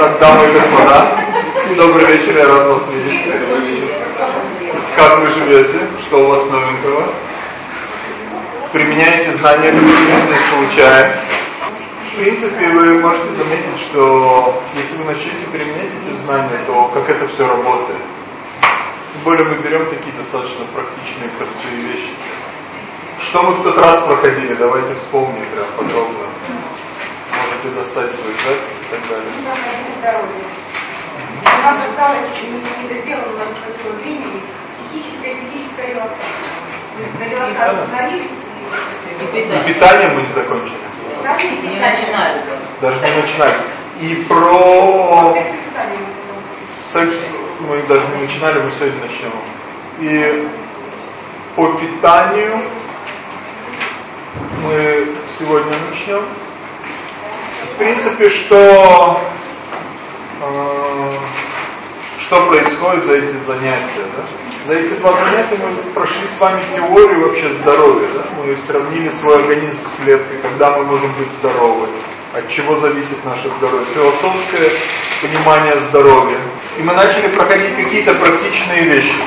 Так, дамы и господа, добрый вечер, я рад вас видеть. Как вы живете? Что у вас новенького? Применяете знания, которые здесь получаем? В принципе, вы можете заметить, что если вы начнете применять эти знания, то как это все работает. Тем более мы берем такие достаточно практичные, простые вещи. Что мы в тот раз проходили, давайте вспомним прям подробно. Можете достать свой запись и так далее. Нам осталось не доделано, нам хватило времени, психическая и физическая релаксация. И питание мы не закончили. Не начинали. Даже не начинали. И про секс мы даже не начинали, мы сегодня начнем. И по питанию мы сегодня начнем. В принципе, что, э, что происходит за эти занятия? Да? За эти два занятия мы прошли с вами теорию вообще здоровья. Да? Мы сравнили свой организм с клеткой, когда мы можем быть здоровы, от чего зависит наше здоровье. Философское понимание здоровья. И мы начали проходить какие-то практичные вещи.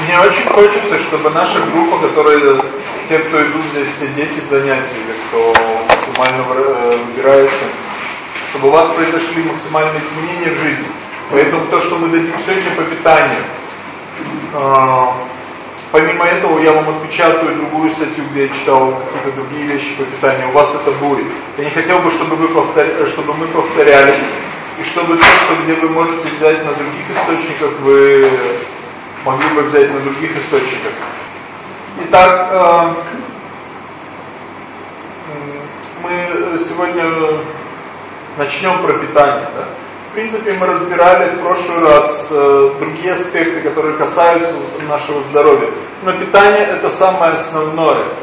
Мне очень хочется, чтобы наша группа, которые, те, кто идут здесь все 10 занятий, или кто максимально э, выбирается, чтобы у вас произошли максимальные изменения в жизни. Поэтому то, что мы дадим сегодня по питанию, э, помимо этого я вам отпечатаю другую статью, где я читал какие-то другие вещи по питанию, у вас это будет. Я не хотел бы, чтобы, вы повторя... чтобы мы повторялись, и чтобы то, что где вы можете взять на других источниках, вы могли бы взять на других источниках. Итак, мы сегодня начнем про питание. Да? В принципе, мы разбирали в прошлый раз э, другие аспекты, которые касаются нашего здоровья. Но питание это самое основное.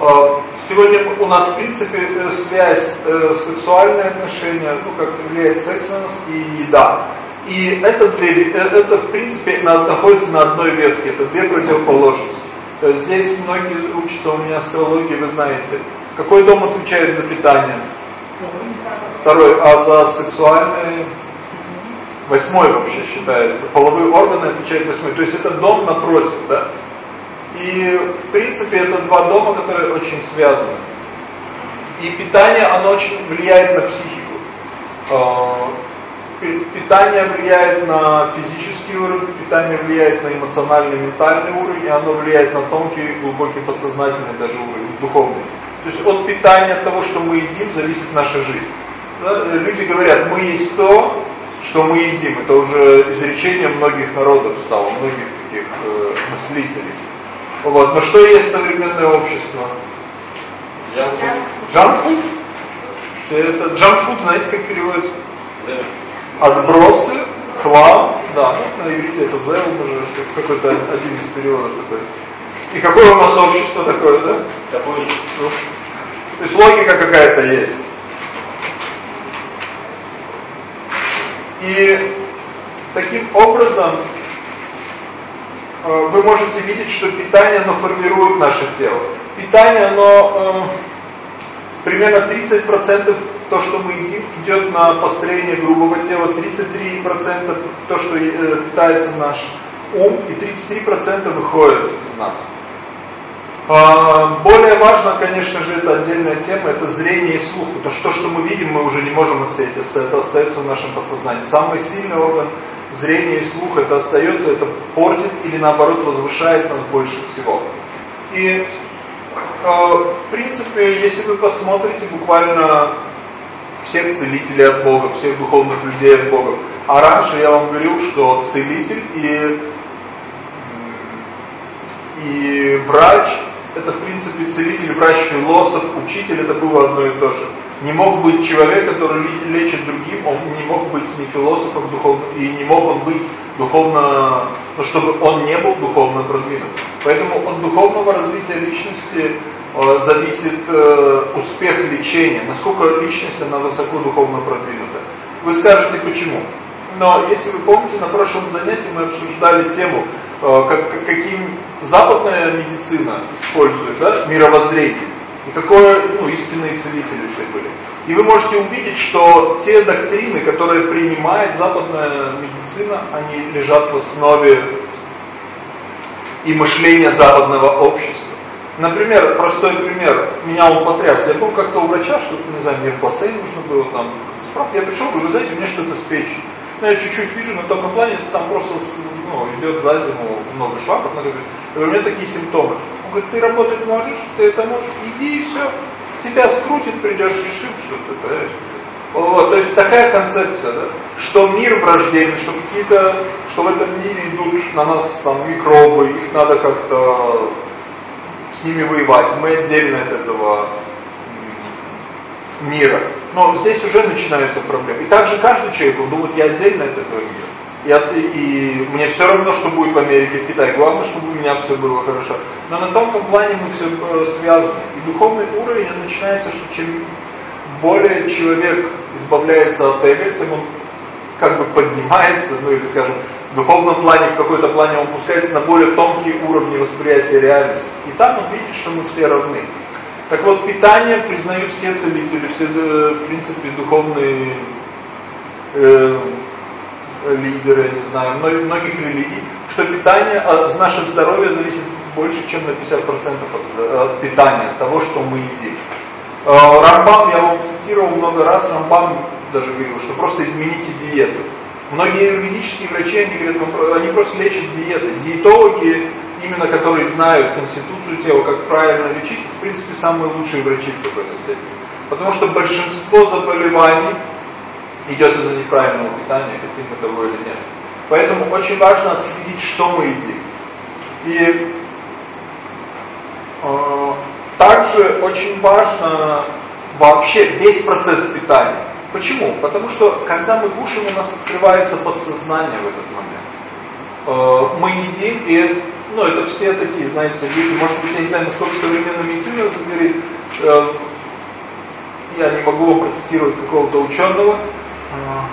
Э, сегодня у нас, в принципе, связь э, сексуальные отношения, ну, как влияет секс на нас и еда. И это, это в принципе, находится на одной ветке, это две противоположности. Здесь многие учатся у меня астрологии, вы знаете. Какой дом отвечает за питание? Второй. А за сексуальные? Восьмой вообще считается. Половые органы отвечают восьмой. То есть это дом напротив, да? И в принципе это два дома, которые очень связаны. И питание, оно очень влияет на психику. Питание влияет на физический уровень, питание влияет на эмоциональный, ментальный уровень, и оно влияет на тонкий, глубокий, подсознательный даже уровень, духовный. То есть от питания, от того, что мы едим, зависит наша жизнь. Люди говорят, мы есть то, что мы едим. Это уже изречение многих народов стало, многих таких э, мыслителей. Вот. Но что есть современное общество? Джанкфуд. Это джанкфуд, знаете, как переводится? Отбросы, хлам, да, ну, на иврите это зел, уже какой-то один из переводов такой. И какое у нас общество такое, да? Такое. Ну, то есть логика какая-то есть. И таким образом э, вы можете видеть, что питание оно формирует наше тело. Питание оно э, примерно 30% то, что мы едим, идет на построение грубого тела, 33% то, что э, питается наш ум, и 33% выходит из нас. А, более важно, конечно же, это отдельная тема, это зрение и слух. Потому что то, что мы видим, мы уже не можем оценить, это остается в нашем подсознании. Самый сильный орган зрения и слуха, это остается, это портит или наоборот возвышает нас больше всего. И в принципе, если вы посмотрите буквально всех целителей от Бога, всех духовных людей от Бога. А раньше я вам говорил, что целитель и, и врач это в принципе целитель, врач, философ, учитель, это было одно и то же. Не мог быть человек, который лечит другим, он не мог быть ни философом духовным, и не мог он быть духовно, ну, чтобы он не был духовно продвинут. Поэтому от духовного развития личности э, зависит э, успех лечения, насколько личность, она высоко духовно продвинута. Вы скажете, почему? Но если вы помните, на прошлом занятии мы обсуждали тему, э, как, каким западная медицина использует да, мировоззрение. Какое, ну, истинные целители все были. И вы можете увидеть, что те доктрины, которые принимает западная медицина, они лежат в основе и мышления западного общества. Например, простой пример, меня он потряс. Я был как-то у врача, что не знаю, мне в бассейн нужно было там справка. Я пришел, говорю, знаете, меня что-то с печью. Ну, я чуть-чуть вижу на тонком плане, там просто ну, идет за зиму много шлаков. Говорит, я говорю, у меня такие симптомы. Он говорит, ты работать можешь, ты это можешь, иди и все. Тебя скрутит, придешь, решим, что ты, понимаешь? Вот, то есть такая концепция, да, что мир враждебный, что какие-то, что в этом мире идут на нас там микробы, их надо как-то с ними воевать, мы отдельно от этого мира. Но здесь уже начинаются проблемы. И также каждый человек, думает, я отдельно от этого мира. И, и, и мне все равно, что будет в Америке, в Китае. Главное, чтобы у меня все было хорошо. Но на тонком плане мы все э, связаны. И духовный уровень начинается, что чем более человек избавляется от эго, тем он как бы поднимается, ну или скажем, в духовном плане, в какой-то плане он пускается на более тонкие уровни восприятия реальности. И там он видит, что мы все равны. Так вот, питание признают все целители, все, э, в принципе, духовные э, лидеры, не знаю, многих религий, что питание, от, наше здоровье зависит больше, чем на 50% от, от питания, от того, что мы едим. Э, Рамбам, я вам цитировал много раз, Рамбам даже говорил, что просто измените диету. Многие юридические врачи, они говорят, они просто лечат диеты. Диетологи, именно которые знают конституцию тела, как правильно лечить, в принципе, самые лучшие врачи в какой-то степени. Потому что большинство заболеваний идет из-за неправильного питания, хотим мы того или нет. Поэтому очень важно отследить, что мы едим. И э, также очень важно вообще весь процесс питания. Почему? Потому что когда мы кушаем, у нас открывается подсознание в этот момент. Э, мы едим, и ну, это все такие, знаете, люди, может быть, я не знаю, насколько современная медицина говорит, э, я не могу вам процитировать какого-то ученого, э,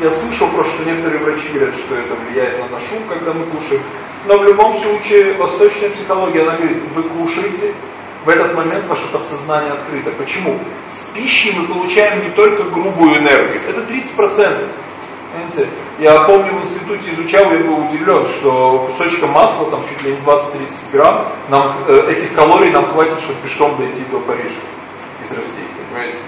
я слышал просто, некоторые врачи говорят, что это влияет на наш ум, когда мы кушаем. Но в любом случае, восточная психология, она говорит, вы кушаете, в этот момент ваше подсознание открыто. Почему? С пищей мы получаем не только грубую энергию, это 30%. Понимаете? Я помню в институте изучал, я был удивлен, что кусочка масла, там чуть ли не 20-30 грамм, нам, э, этих калорий нам хватит, чтобы пешком дойти до Парижа из России, понимаете?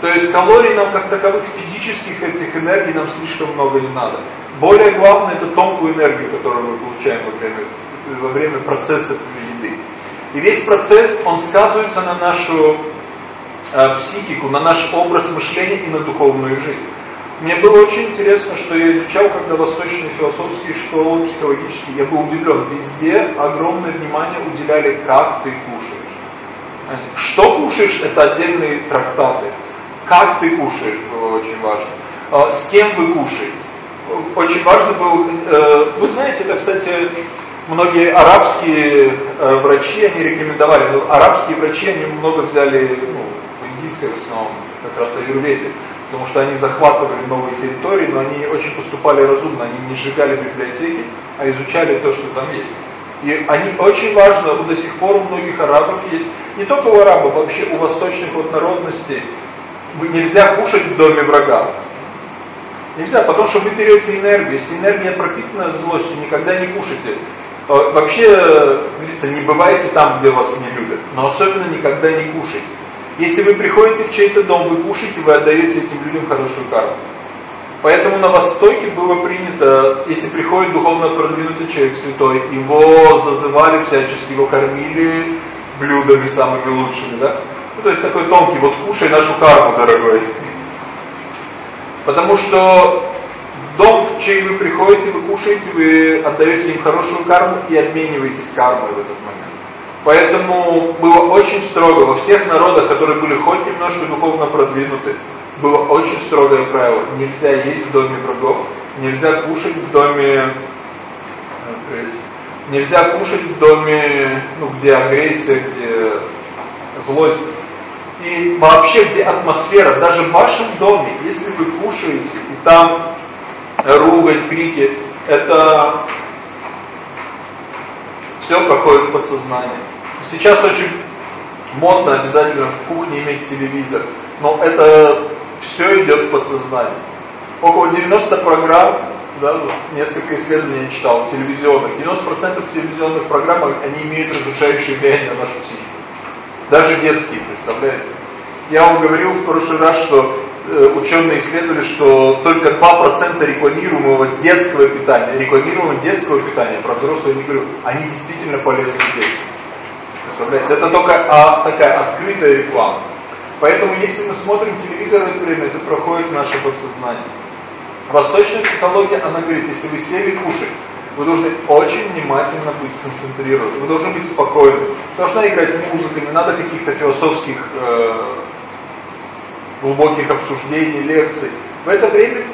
То есть калорий нам как таковых физических этих энергий нам слишком много не надо. Более главное это тонкую энергию, которую мы получаем во время, во время процесса еды. И весь процесс, он сказывается на нашу э, психику, на наш образ мышления и на духовную жизнь. Мне было очень интересно, что я изучал, когда восточные философские школы психологические, я был удивлен, везде огромное внимание уделяли, как ты кушаешь. Что кушаешь, это отдельные трактаты. Как ты кушаешь, было очень важно. А, с кем вы кушаете. Очень важно было, э, вы знаете, это, кстати, многие арабские э, врачи, они рекомендовали, но арабские врачи, они много взяли, ну, индийской в основном, как раз аюрведе, потому что они захватывали новые территории, но они очень поступали разумно, они не сжигали библиотеки, а изучали то, что там есть. И они очень важно, до сих пор у многих арабов есть, не только у арабов, вообще у восточных вот народностей, нельзя кушать в доме врага. Нельзя, потому что вы берете энергию. Если энергия пропитана злостью, никогда не кушайте. Э, вообще, говорится, не бывайте там, где вас не любят, но особенно никогда не кушайте. Если вы приходите в чей-то дом, вы кушаете, вы отдаете этим людям хорошую карму. Поэтому на Востоке было принято, если приходит духовно продвинутый человек святой, его зазывали всячески, его кормили блюдами самыми лучшими, да? Ну, то есть такой тонкий, вот кушай нашу карму, дорогой. Потому что дом, в чей вы приходите, вы кушаете, вы отдаете им хорошую карму и обмениваетесь кармой в этот момент. Поэтому было очень строго во всех народах, которые были хоть немножко духовно продвинуты, было очень строгое правило. Нельзя есть в доме врагов, нельзя кушать в доме... Нельзя кушать в доме, ну, где агрессия, где злость. И вообще, где атмосфера, даже в вашем доме, если вы кушаете, и там ругань, крики, это все проходит в подсознание. Сейчас очень модно обязательно в кухне иметь телевизор, но это все идет в подсознание. Около 90 программ, да, несколько исследований я читал, телевизионных, 90% телевизионных программ, они имеют разрушающее влияние на нашу психику. Даже детские, представляете? Я вам говорил в прошлый раз, что ученые исследовали, что только 2% рекламируемого детского питания, рекламируемого детского питания, про взрослые не говорю, они действительно полезны детям. Представляете? Это только а, такая открытая реклама. Поэтому если мы смотрим телевизор в это время, это проходит наше подсознание. Восточная психология, она говорит, если вы сели кушать, вы должны очень внимательно быть сконцентрированы, вы должны быть спокойны. Должна играть музыка, не надо каких-то философских э, глубоких обсуждений, лекций. В это время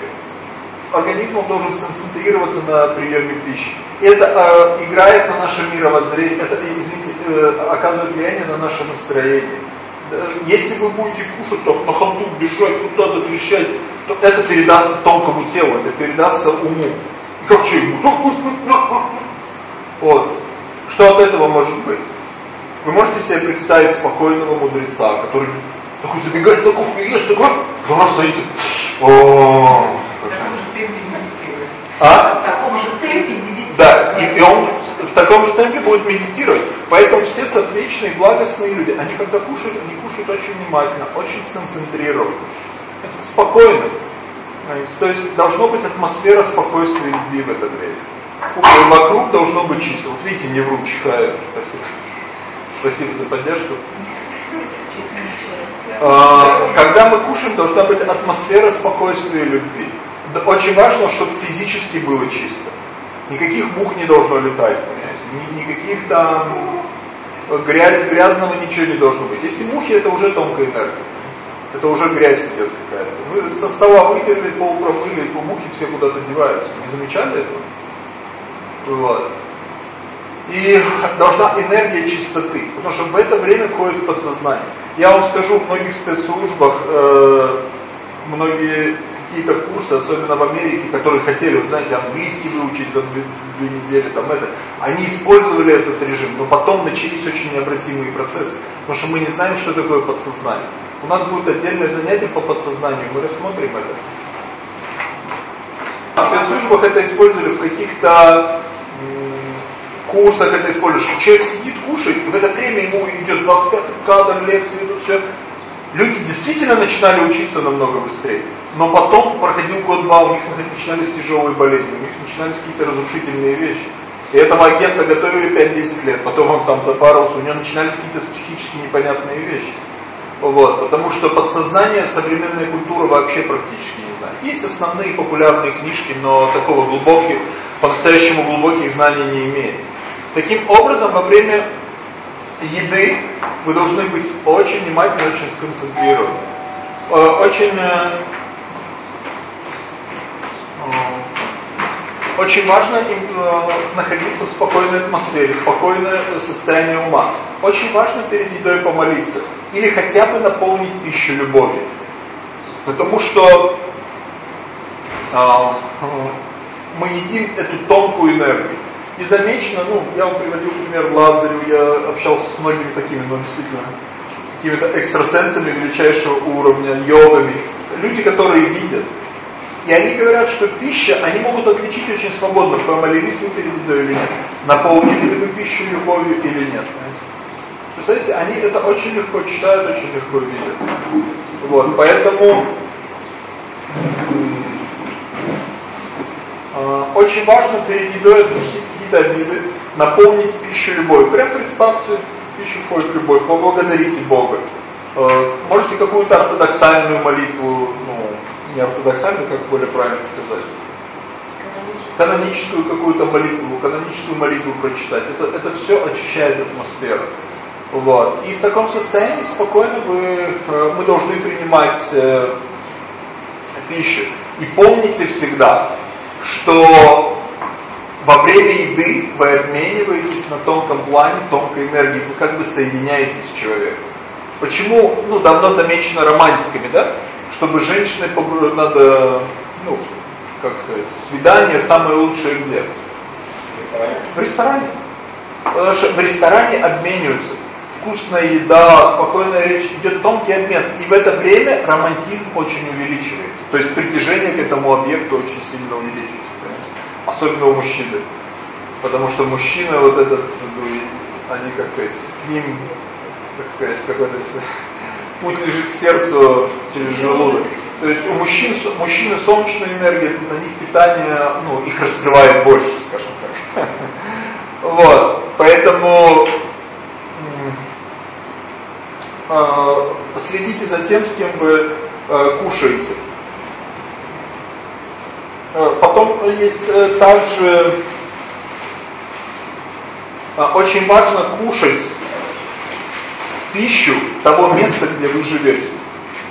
организм должен сконцентрироваться на приеме пищи. Это э, играет на наше мировоззрение, это, извините, э, оказывает влияние на наше настроение. Если вы будете кушать, то на ходу бежать, куда-то кричать, то это передастся тонкому телу, это передастся уму. Как же ему? Вот. Что от этого может быть? Вы можете себе представить спокойного мудреца, который такой забегает на кухню, ешь такой, дома стоите. О, а? В таком же темпе медитировать. Да, и, и он в таком же темпе будет медитировать. Поэтому все соответственные, благостные люди, они когда кушают, они кушают очень внимательно, очень сконцентрированно. Это спокойно. То есть должно быть атмосфера спокойствия и любви в это время. Вокруг должно быть чисто. Вот видите, не вру, чихаю. Спасибо. Спасибо за поддержку. А, когда мы кушаем, должна быть атмосфера спокойствия и любви. Очень важно, чтобы физически было чисто. Никаких мух не должно летать, понимаете? Никаких там грязь, грязного ничего не должно быть. Если мухи, это уже тонкая энергия. Это уже грязь идет какая-то. Вы со стола вытерли, пол промыли, то мухи все куда-то деваются. Не замечали этого? Вот. И должна энергия чистоты, потому что в это время входит подсознание. Я вам скажу, в многих спецслужбах, э, многие какие-то курсы, особенно в Америке, которые хотели, вот, знаете, английский выучить за две, две недели, там это, они использовали этот режим, но потом начались очень необратимые процессы, потому что мы не знаем, что такое подсознание. У нас будет отдельное занятие по подсознанию, мы рассмотрим это. В спецслужбах это использовали в каких-то курсах это используешь. Человек сидит, кушает, в это время ему идет 25 кадр, лекции, идут все. Люди действительно начинали учиться намного быстрее. Но потом проходил год-два, у них начинались тяжелые болезни, у них начинались какие-то разрушительные вещи. И этого агента готовили 5-10 лет, потом он там запарился, у него начинались какие-то психически непонятные вещи. Вот, потому что подсознание современная культура вообще практически не знает. Есть основные популярные книжки, но такого глубоких, по-настоящему глубоких знаний не имеет. Таким образом, во время еды вы должны быть очень внимательны, очень сконцентрированы. Э, очень, э, э, очень важно находиться в спокойной атмосфере, спокойное состояние ума. Очень важно перед едой помолиться. Или хотя бы наполнить пищу любовью. Потому что мы едим эту тонкую энергию. И замечено, ну, я вам приводил пример Лазарю, я общался с многими такими, но ну, действительно, какими-то экстрасенсами величайшего уровня, йогами, люди, которые видят. И они говорят, что пища, они могут отличить очень свободно, помолились вы перед едой или нет, наполнили ли вы пищу любовью или нет. Представляете, они это очень легко читают, очень легко видят. Вот, поэтому а, очень важно перед едой отпустить обиды, наполнить пищу любовь. Прям представьте, пищу входит любовь, поблагодарите Бога. А, можете какую-то ортодоксальную молитву, ну, не ортодоксальную, как более правильно сказать, каноническую какую-то молитву, каноническую молитву прочитать. Это, это все очищает атмосферу. Вот. И в таком состоянии спокойно вы, э, мы должны принимать э, пищу. И помните всегда, что во время еды вы обмениваетесь на тонком плане, тонкой энергией, вы как бы соединяетесь с человеком. Почему, ну, давно замечено романтиками, да? Чтобы женщины надо, ну, как сказать, свидание самое лучшее где? В ресторане. В ресторане. Потому что в ресторане обмениваются. вкусная еда, спокойная речь, идет тонкий обмен. И в это время романтизм очень увеличивается. То есть притяжение к этому объекту очень сильно увеличивается. Особенно у мужчины. Потому что мужчина вот этот, они, как сказать, к ним, так сказать, какой-то путь лежит к сердцу через желудок. То есть у мужчин, мужчины солнечная энергия, на них питание, ну, их раскрывает больше, скажем так. Вот, поэтому а, следите за тем, с кем вы а, кушаете. А, потом есть э, также очень важно кушать пищу того места, где вы живете.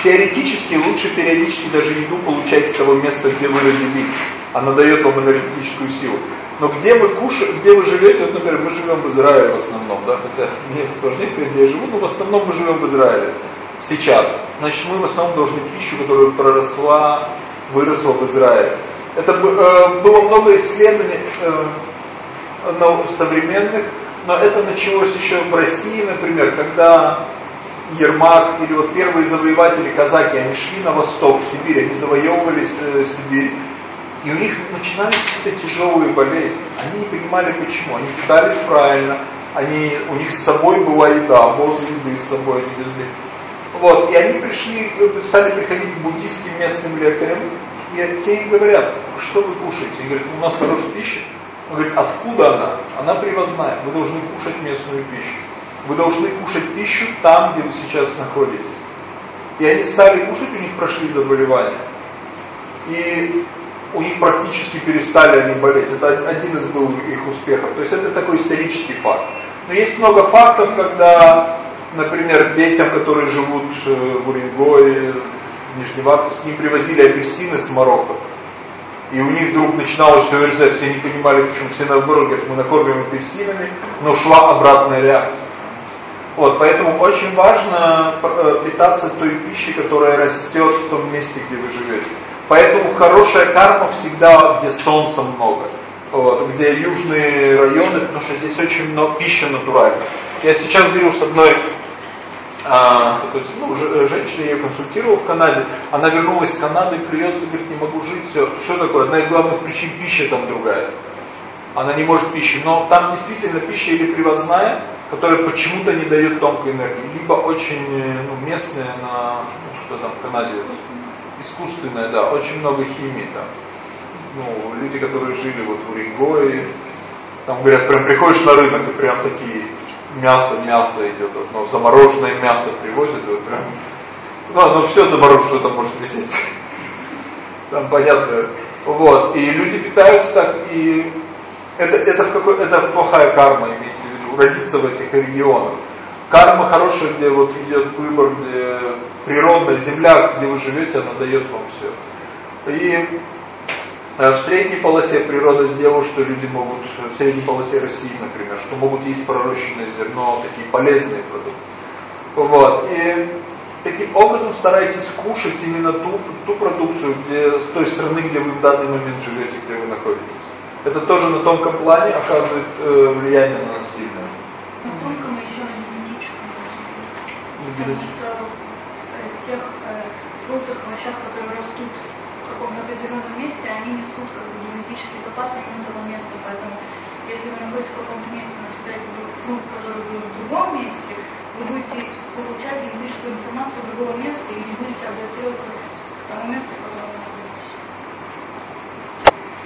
Теоретически лучше периодически даже еду получать с того места, где вы родились. Она дает вам энергетическую силу. Но где вы кушаете, где вы живете, вот, например, мы живем в Израиле в основном, да, хотя мне сложнее сказать, где я живу, но в основном мы живем в Израиле сейчас. Значит, мы в основном должны пищу, которая проросла, выросла в Израиле. Это э, было много исследований э, современных, но это началось еще в России, например, когда Ермак или вот первые завоеватели казаки, они шли на восток, в Сибирь, они завоевывали э, Сибирь. И у них начинались какие-то тяжелые болезни. Они не понимали почему. Они питались правильно, они, у них с собой была еда, возле еды с собой они везли. Вот, и они пришли, стали приходить к буддийским местным лекарям, и те им говорят, что вы кушаете? Они говорят, у нас хорошая пища. Он говорит, откуда она? Она привозная, вы должны кушать местную пищу. Вы должны кушать пищу там, где вы сейчас находитесь. И они стали кушать, у них прошли заболевания. И у них практически перестали они болеть. Это один из был их успехов. То есть это такой исторический факт. Но есть много фактов, когда, например, детям, которые живут э, в Уренгое, в Нижневартовске, им привозили апельсины с Марокко. И у них вдруг начиналось все РЗ, все не понимали, почему все наоборот говорят, мы накормим апельсинами, но шла обратная реакция. Вот, поэтому очень важно э, питаться той пищей, которая растет в том месте, где вы живете. Поэтому хорошая карма всегда, где солнца много. Вот, где южные районы, потому что здесь очень много пищи натуральной. Я сейчас говорю с одной а, то есть, ну, женщина, я ее консультировал в Канаде, она вернулась с Канады, плюется, говорит, не могу жить, все. Что такое? Одна из главных причин пищи там другая. Она не может пищи, но там действительно пища или привозная, которая почему-то не дает тонкой энергии, либо очень ну, местная на, что там в Канаде, искусственная, да, очень много химии там. Ну, люди, которые жили вот в Уренгое, там говорят, прям приходишь на рынок и прям такие мясо, мясо идет, вот, ну, замороженное мясо привозят, вот прям, ну, ну все замороженное, что там может висеть. Там понятно. Вот. И люди питаются так, и это, это, в какой, это плохая карма, имеете в виду, родиться в этих регионах. Карма хорошая, где вот идет выбор, где природная земля, где вы живете, она дает вам все. И в средней полосе природа сделала, что люди могут, в средней полосе России, например, что могут есть пророщенное зерно, такие полезные продукты. Вот. И таким образом старайтесь кушать именно ту, ту продукцию, где, с той страны, где вы в данный момент живете, где вы находитесь. Это тоже на тонком плане оказывает э, влияние на нас сильное. Насколько мы еще Потому что э, тех фруктах, овощах, которые растут в каком-то определенном месте, они несут как бы, генетический запас этого места. Поэтому если вы находитесь в каком-то месте, наблюдаете фрукт, который был в другом месте, вы будете получать генетическую информацию другого места и не будете адаптироваться к тому месту.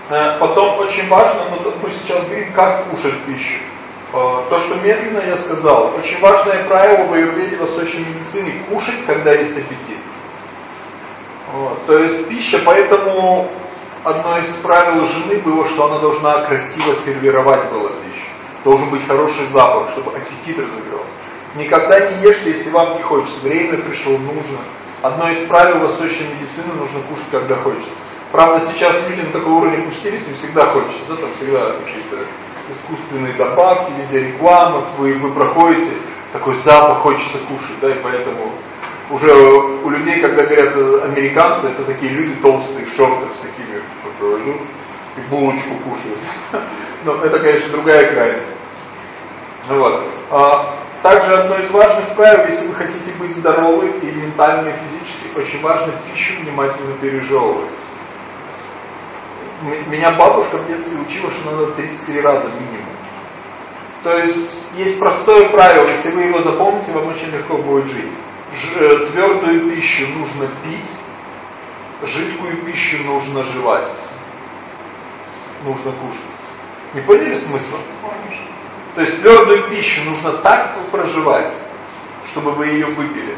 Э, потом очень важно, мы сейчас говорим, как кушать пищу. Э, то, что медленно я сказал, очень важное правило в аюрведе восточной медицины – кушать, когда есть аппетит. Вот. То есть пища, поэтому одно из правил жены было, что она должна красиво сервировать было пищу. Должен быть хороший запах, чтобы аппетит разыгрывал. Никогда не ешьте, если вам не хочется. Время пришло, нужно. Одно из правил восточной медицины – нужно кушать, когда хочется. Правда, сейчас люди на такой уровень опустились, им всегда хочется, да, там всегда какие-то искусственные добавки, везде реклама, вы, вы проходите, такой запах хочется кушать, да, и поэтому уже у людей, когда говорят э, американцы, это такие люди толстые, в шортах с такими, идут и булочку кушают. Но это, конечно, другая крайность. Ну вот. А, также одно из важных правил, если вы хотите быть здоровы и ментально, и физически, очень важно пищу внимательно пережевывать. Меня бабушка в детстве учила, что надо 33 раза минимум. То есть есть простое правило, если вы его запомните, вам очень легко будет жить. Ж, э, твердую пищу нужно пить, жидкую пищу нужно жевать. Нужно кушать. Не поняли смысла? То есть твердую пищу нужно так проживать, чтобы вы ее выпили.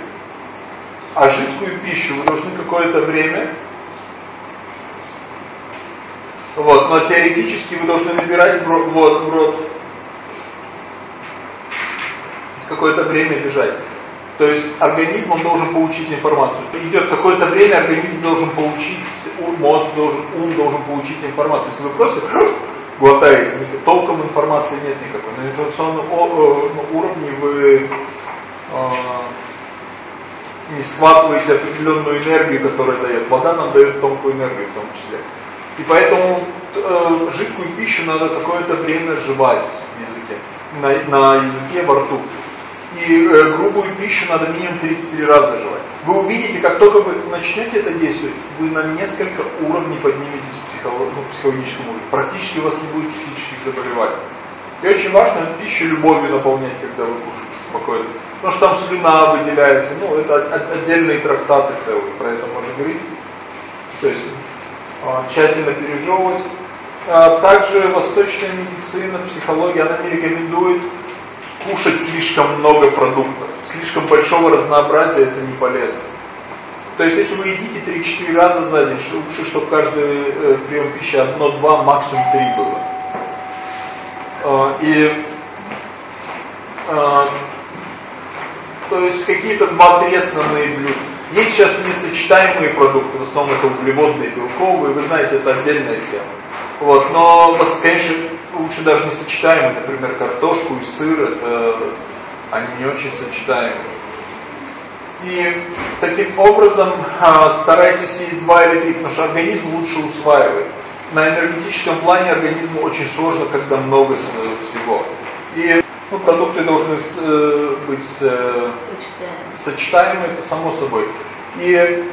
А жидкую пищу вы должны какое-то время вот, но теоретически вы должны набирать в рот, в рот какое-то время лежать. То есть организм он должен получить информацию. Идет какое-то время, организм должен получить, мозг должен, ум должен получить информацию. Если вы просто глотаете, толком информации нет никакой. На информационном ну, уровне вы э, не схватываете определенную энергию, которая дает. Вода нам дает тонкую энергию в том числе. И поэтому э, жидкую пищу надо какое-то время жевать в языке, на, на языке во рту и э, грубую пищу надо минимум 33 раза жевать. Вы увидите, как только вы начнете это действовать, вы на несколько уровней подниметесь в психолог, ну. Практически у вас не будет психических заболеваний. И очень важно пищу любовью наполнять, когда вы кушаете спокойно. Потому что там слюна выделяется, ну это отдельные трактаты целые, про это можно говорить. То есть а, тщательно пережевывать. А, также восточная медицина, психология, она не рекомендует кушать слишком много продуктов. Слишком большого разнообразия это не полезно. То есть, если вы едите 3-4 раза за день, лучше, чтобы каждый э, прием пищи одно-два, максимум три было. Э, и э, то есть какие-то два-три основные блюда. Есть сейчас несочетаемые продукты, в основном это углеводные, белковые, вы знаете, это отдельная тема. Вот, но, конечно, лучше даже не сочетаемые, например, картошку и сыр, это они не очень сочетаемые. И таким образом а, старайтесь есть два или три, потому что организм лучше усваивает. На энергетическом плане организму очень сложно, когда много всего. И ну, продукты должны э, быть э, сочетаемы, это само собой. И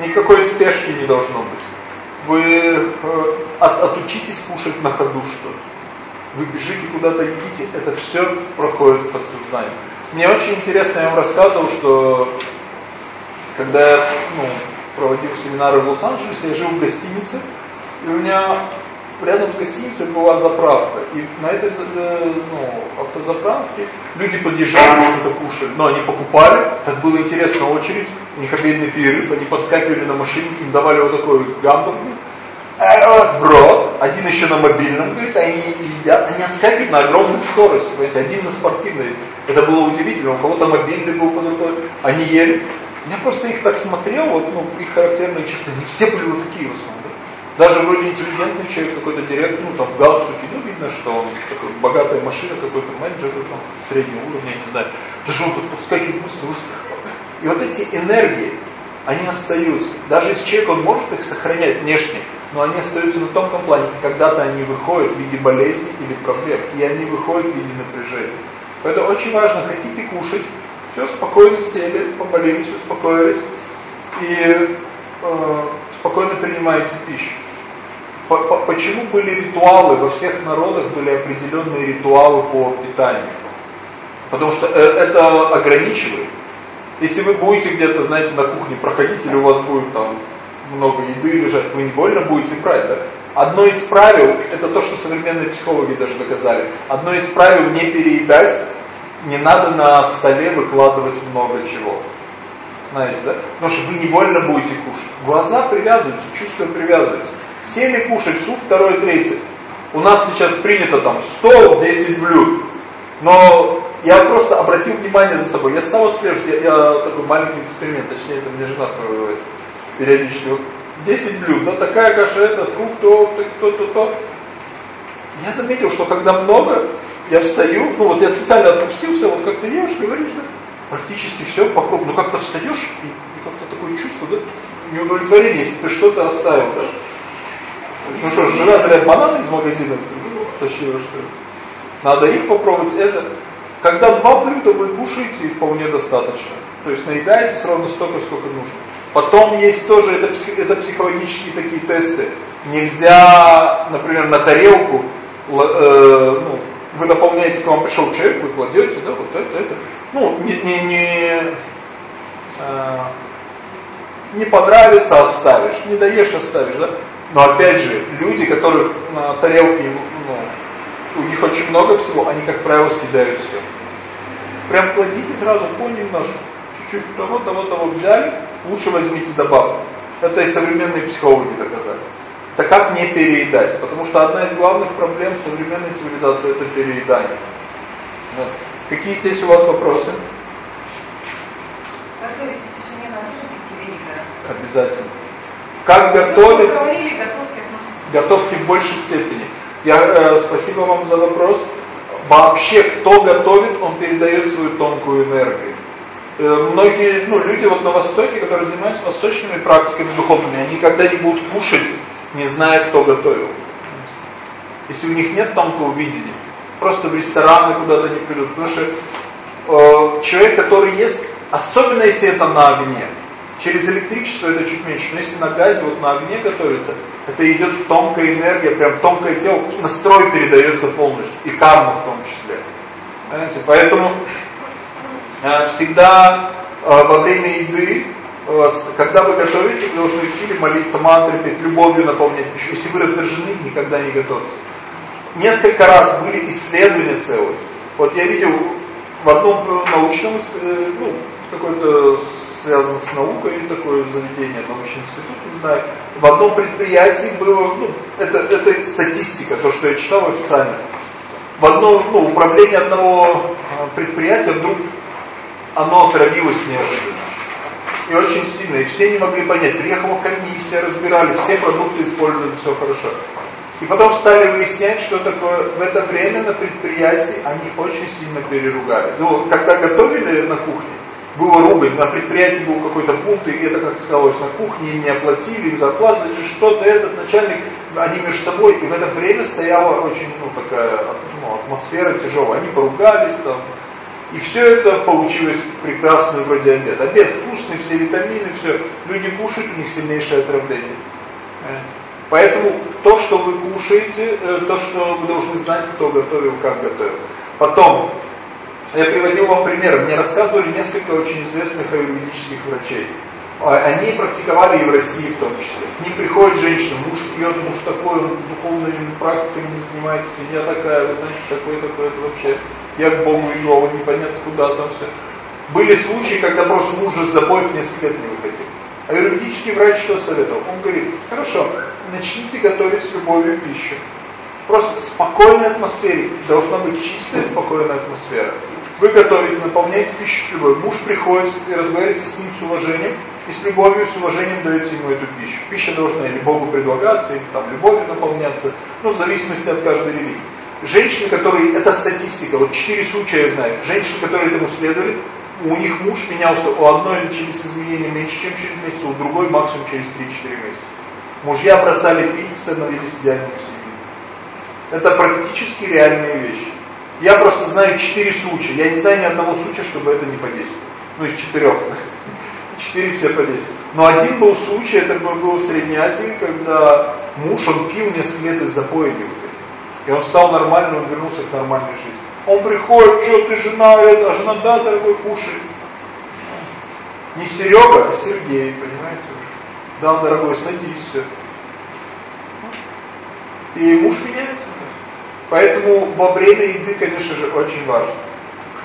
никакой спешки не должно быть вы э, от, отучитесь кушать на ходу что-то. Вы бежите куда-то едите, это все проходит в подсознании. Мне очень интересно, я вам рассказывал, что когда я ну, проводил семинары в Лос-Анджелесе, я жил в гостинице, и у меня рядом с гостиницей была заправка. И на этой э, ну, автозаправке люди подъезжали, что-то кушали. Но они покупали, так было интересно очередь, у них обедный перерыв, они подскакивали на машине, им давали вот такой гамбургер. Рот, один еще на мобильном, говорит, они едят, они отскакивают на огромной скорости, понимаете, один на спортивной. Это было удивительно, у кого-то мобильный был под рукой, они ели. Я просто их так смотрел, вот, ну, их характерные черты, они все были вот такие в основном. Даже вроде интеллигентный человек, какой-то директор, ну там в галстуке, ну видно, что он такой, богатая машина, какой-то менеджер там, среднего уровня, не знаю. Даже он тут быстро. И вот эти энергии, они остаются. Даже если человек, он может их сохранять внешне, но они остаются на тонком плане. Когда-то они выходят в виде болезни или проблем, и они выходят в виде напряжения. Поэтому очень важно, хотите кушать, все, спокойно сели, поболели, все, успокоились, и э, спокойно принимаете пищу. Почему были ритуалы, во всех народах были определенные ритуалы по питанию? Потому что э, это ограничивает. Если вы будете где-то, знаете, на кухне проходить, или у вас будет там много еды лежать, вы невольно будете брать, да? Одно из правил, это то, что современные психологи даже доказали, одно из правил не переедать, не надо на столе выкладывать много чего. Знаете, да? Потому что вы невольно будете кушать. Глаза привязываются, чувства привязываются. Сели кушать суп, второй, третий. У нас сейчас принято там 110 блюд. Но я просто обратил внимание за собой. Я стал отслеживать, я, я такой маленький эксперимент, точнее это мне жена проводит периодически. Вот 10 блюд, да, такая каша, это, фрукт, то, то, то, то. Я заметил, что когда много, я встаю, ну вот я специально отпустился, вот как ты ешь, говоришь, да, практически все по кругу. Ну как-то встаешь, и, и как-то такое чувство, да, неудовлетворение, если ты что-то оставил, да. Ну что, жена зря бананы из магазина тащила, что ли? Надо их попробовать, это. Когда два блюда вы кушаете, вполне достаточно. То есть наедаетесь ровно столько, сколько нужно. Потом есть тоже, это, это психологические такие тесты. Нельзя, например, на тарелку, э, ну, вы наполняете, к вам пришел человек, вы кладете, да, вот это, это. Ну, не, не, не, э, не понравится, оставишь. Не даешь, оставишь, да. Но опять же, люди, которых на тарелке, ну, у них очень много всего, они, как правило, съедают все. Прям кладите сразу по немножко чуть-чуть того, того, того взяли, лучше возьмите добавку. Это и современные психологи доказали. Это как не переедать, потому что одна из главных проблем современной цивилизации это переедание. Вот. Какие здесь у вас вопросы? Готовить в тишине или Обязательно. Как готовить? Готовьте в большей степени. Я, э, спасибо вам за вопрос. Вообще, кто готовит, он передает свою тонкую энергию. Э, многие ну, люди вот на Востоке, которые занимаются восточными практиками духовными, они никогда не будут кушать, не зная, кто готовил. Если у них нет тонкого видения, просто в рестораны куда-то не придут. Потому что э, человек, который ест, особенно если это на огне, через электричество это чуть меньше, но если на газе, вот на огне готовится, это идет тонкая энергия, прям тонкое тело, настрой передается полностью, и карма в том числе. Понимаете? Поэтому Э, всегда э, во время еды, когда вы вы должны усилие молиться, мантры петь, любовью наполнять пищу. Если вы раздражены, никогда не готовьте. Несколько раз были исследования целые. Вот я видел в одном научном, ну, какой-то связан с наукой, такое заведение, научный институт, не знаю. В одном предприятии было, ну, это, это статистика, то, что я читал официально. В одном, ну, управление одного предприятия вдруг оно отравилось неожиданно. И очень сильно. И все не могли понять. Приехала комиссия, разбирали, все продукты использовали, все хорошо. И потом стали выяснять, что такое в это время на предприятии они очень сильно переругали. Ну, когда готовили на кухне, было ругань, на предприятии был какой-то пункт, и это, как сказалось, на кухне им не оплатили, им зарплату, что-то этот начальник, они между собой, и в это время стояла очень, ну, такая ну, атмосфера тяжелая. Они поругались там, и все это получилось прекрасный вроде обед. Обед вкусный, все витамины, все. Люди кушают, у них сильнейшее отравление. Поэтому то, что вы кушаете, э, то, что вы должны знать, кто готовил, как готовил. Потом, я приводил вам пример. Мне рассказывали несколько очень известных аюрведических врачей. А, они практиковали и в России в том числе. К ним приходит женщина, муж пьет, муж такой, он духовными практиками не занимается, я такая, вы знаете, такой, такой, это вообще, я к Богу иду, а вот непонятно куда там все. Были случаи, когда просто муж из запоев несколько лет не выходил. А юридический врач что советовал? Он говорит, хорошо, начните готовить с любовью пищу. Просто в спокойной атмосфере, должна быть чистая, спокойная атмосфера. Вы готовите, наполняете пищу любовью. Муж приходит, и разговариваете с ним с уважением, и с любовью, с уважением даете ему эту пищу. Пища должна или Богу предлагаться, или там любовью наполняться, ну, в зависимости от каждой религии. Женщины, которые, это статистика, вот четыре случая я знаю, женщины, которые этому следовали, у них муж менялся у одной через изменения меньше, чем через месяц, у другой максимум через 3-4 месяца. Мужья бросали пить, становились идеальными семьей. Это практически реальные вещи. Я просто знаю четыре случая. Я не знаю ни одного случая, чтобы это не подействовало. Ну, из четырех. Четыре все подействовали. Но один был случай, это был в Средней Азии, когда муж, он пил несколько лет из запоя. И он стал нормальным, он вернулся к нормальной жизни. Он приходит, что ты жена, это, а жена, да, дорогой, кушай. Не Серега, а Сергей, понимаете? Да, дорогой, садись, все. И муж меняется. Поэтому во время еды, конечно же, очень важно,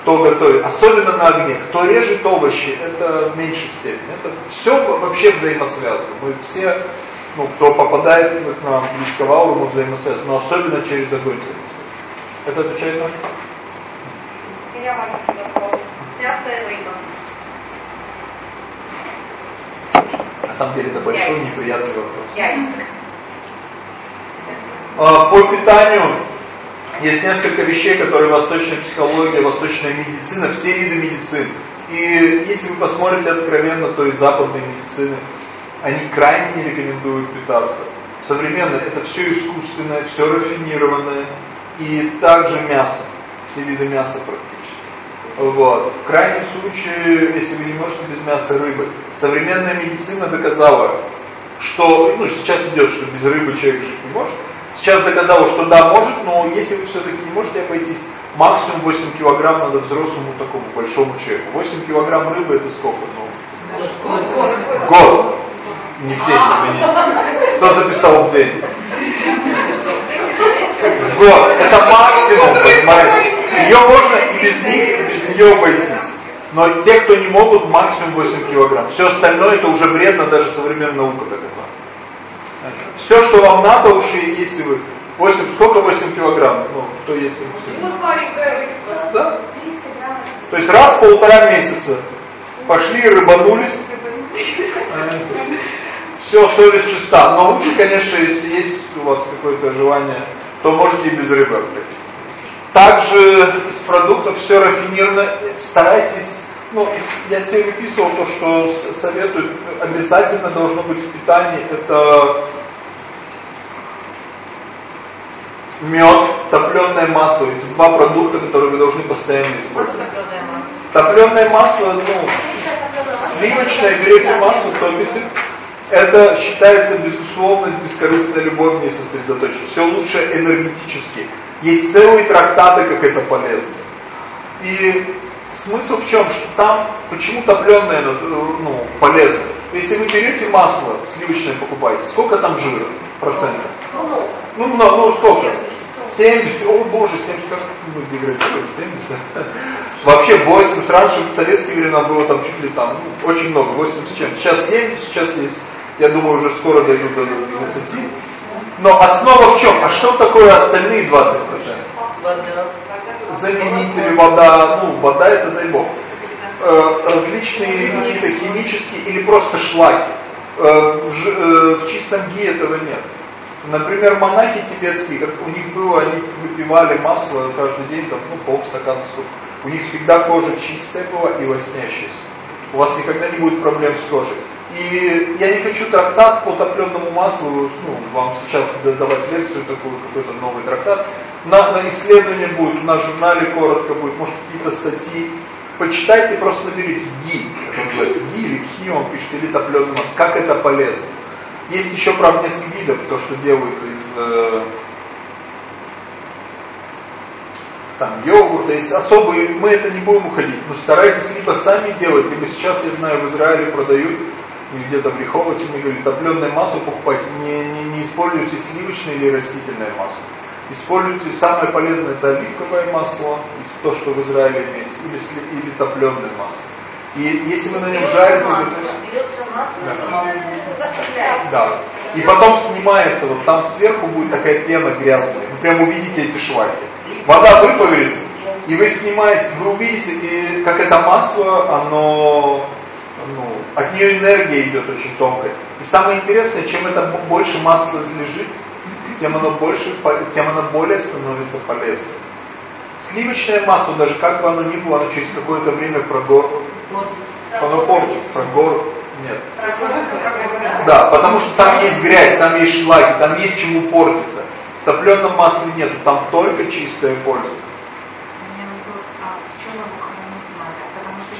кто готовит. Особенно на огне. Кто режет овощи, это в меньшей степени. Это все вообще взаимосвязано. Мы все, ну, кто попадает к нам в рисковал, ему взаимосвязано. Но особенно через огонь. Это отвечает на Я маленький вопрос. Мясо рыба. На самом деле это большой неприятный вопрос. Яйца. А, по питанию есть несколько вещей, которые восточная психология, восточная медицина, все виды медицины. И если вы посмотрите откровенно, то и западные медицины, они крайне не рекомендуют питаться. Современно это все искусственное, все рафинированное. И также мясо, все виды мяса практически. Вот. В крайнем случае, если вы не можете без мяса рыбы, современная медицина доказала, что, ну сейчас идет, что без рыбы человек жить не может. Сейчас доказала, что да, может, но если вы все-таки не можете обойтись, максимум 8 килограмм надо взрослому такому большому человеку. 8 килограмм рыбы это сколько? Ну, год. Не в день, извините. Кто записал в день? Год. Это максимум, понимаете? Ее можно и без них, и без нее обойтись. Но те, кто не могут, максимум 8 килограмм. Все остальное это уже вредно, даже современная наука доказала. Все, что вам надо, уж если вы 8, сколько 8 килограмм? Ну, кто есть? Да? То есть раз в полтора месяца пошли рыбанулись. Все, совесть чиста. Но лучше, конечно, если есть у вас какое-то желание, то можете и без рыбы обходить. Также из продуктов все рафинировано. Старайтесь, ну, я себе выписывал то, что советуют, обязательно должно быть в питании, это мед, топленое масло. Эти два продукта, которые вы должны постоянно использовать. Топленое масло, ну, сливочное, берете масло, топите. Это считается, безусловно, бескорыстная любовь не сосредоточена. Все лучше энергетически. Есть целые трактаты, как это полезно. И смысл в чем? Что там, почему топленое ну, полезно? Если вы берете масло сливочное покупаете, сколько там жира процентов? Ну, много, ну сколько? 70, о боже, 70, как мы деградируем, 70. Вообще 80, раньше в советские времена было там чуть ли там, ну, очень много, 80 чем. Сейчас 70, сейчас есть, я думаю, уже скоро дойдут до 20. Но основа в чем? А что такое остальные 20%? Заменители, вода, ну, вода это дай бог. Э, различные какие-то химические или просто шлаки. Э, э, в чистом ги этого нет. Например, монахи тибетские, как у них было, они выпивали масло каждый день, там, ну, полстакана сколько. У них всегда кожа чистая была и лоснящаяся. У вас никогда не будет проблем с кожей. И я не хочу трактат по топленому маслу, ну, вам сейчас давать лекцию, такую какой-то новый трактат. На, на исследование будет, на журнале коротко будет, может какие-то статьи. Почитайте, просто наберите ГИ, это называется, ГИ или ХИ, он пишет, или топленый масло, как это полезно. Есть еще, правда, несколько видов, то, что делается из там, йогурта, есть особые, мы это не будем уходить, но старайтесь либо сами делать, либо сейчас, я знаю, в Израиле продают, где-то в Риховоте, мне говорят, топленое масло покупайте, не, не, не используйте сливочное или растительное масло. Используйте, самое полезное это оливковое масло, из то, что в Израиле имеется, или, или топленое масло. И если вы на нем жарите... Да. да. И потом снимается, вот там сверху будет такая пена грязная. Вы прям увидите эти шлаки. Вода выпарится, и вы снимаете, вы увидите, и как это масло, оно ну, от нее энергия идет очень тонкая. И самое интересное, чем это больше масла лежит, тем оно больше, тем оно более становится полезным. Сливочное масло, даже как бы оно ни было, оно через какое-то время прогор... Оно портится, прогор... Нет. Да, потому что там есть грязь, там есть шлаки, там есть чему портиться. В топленом масле нету, там только чистая польза.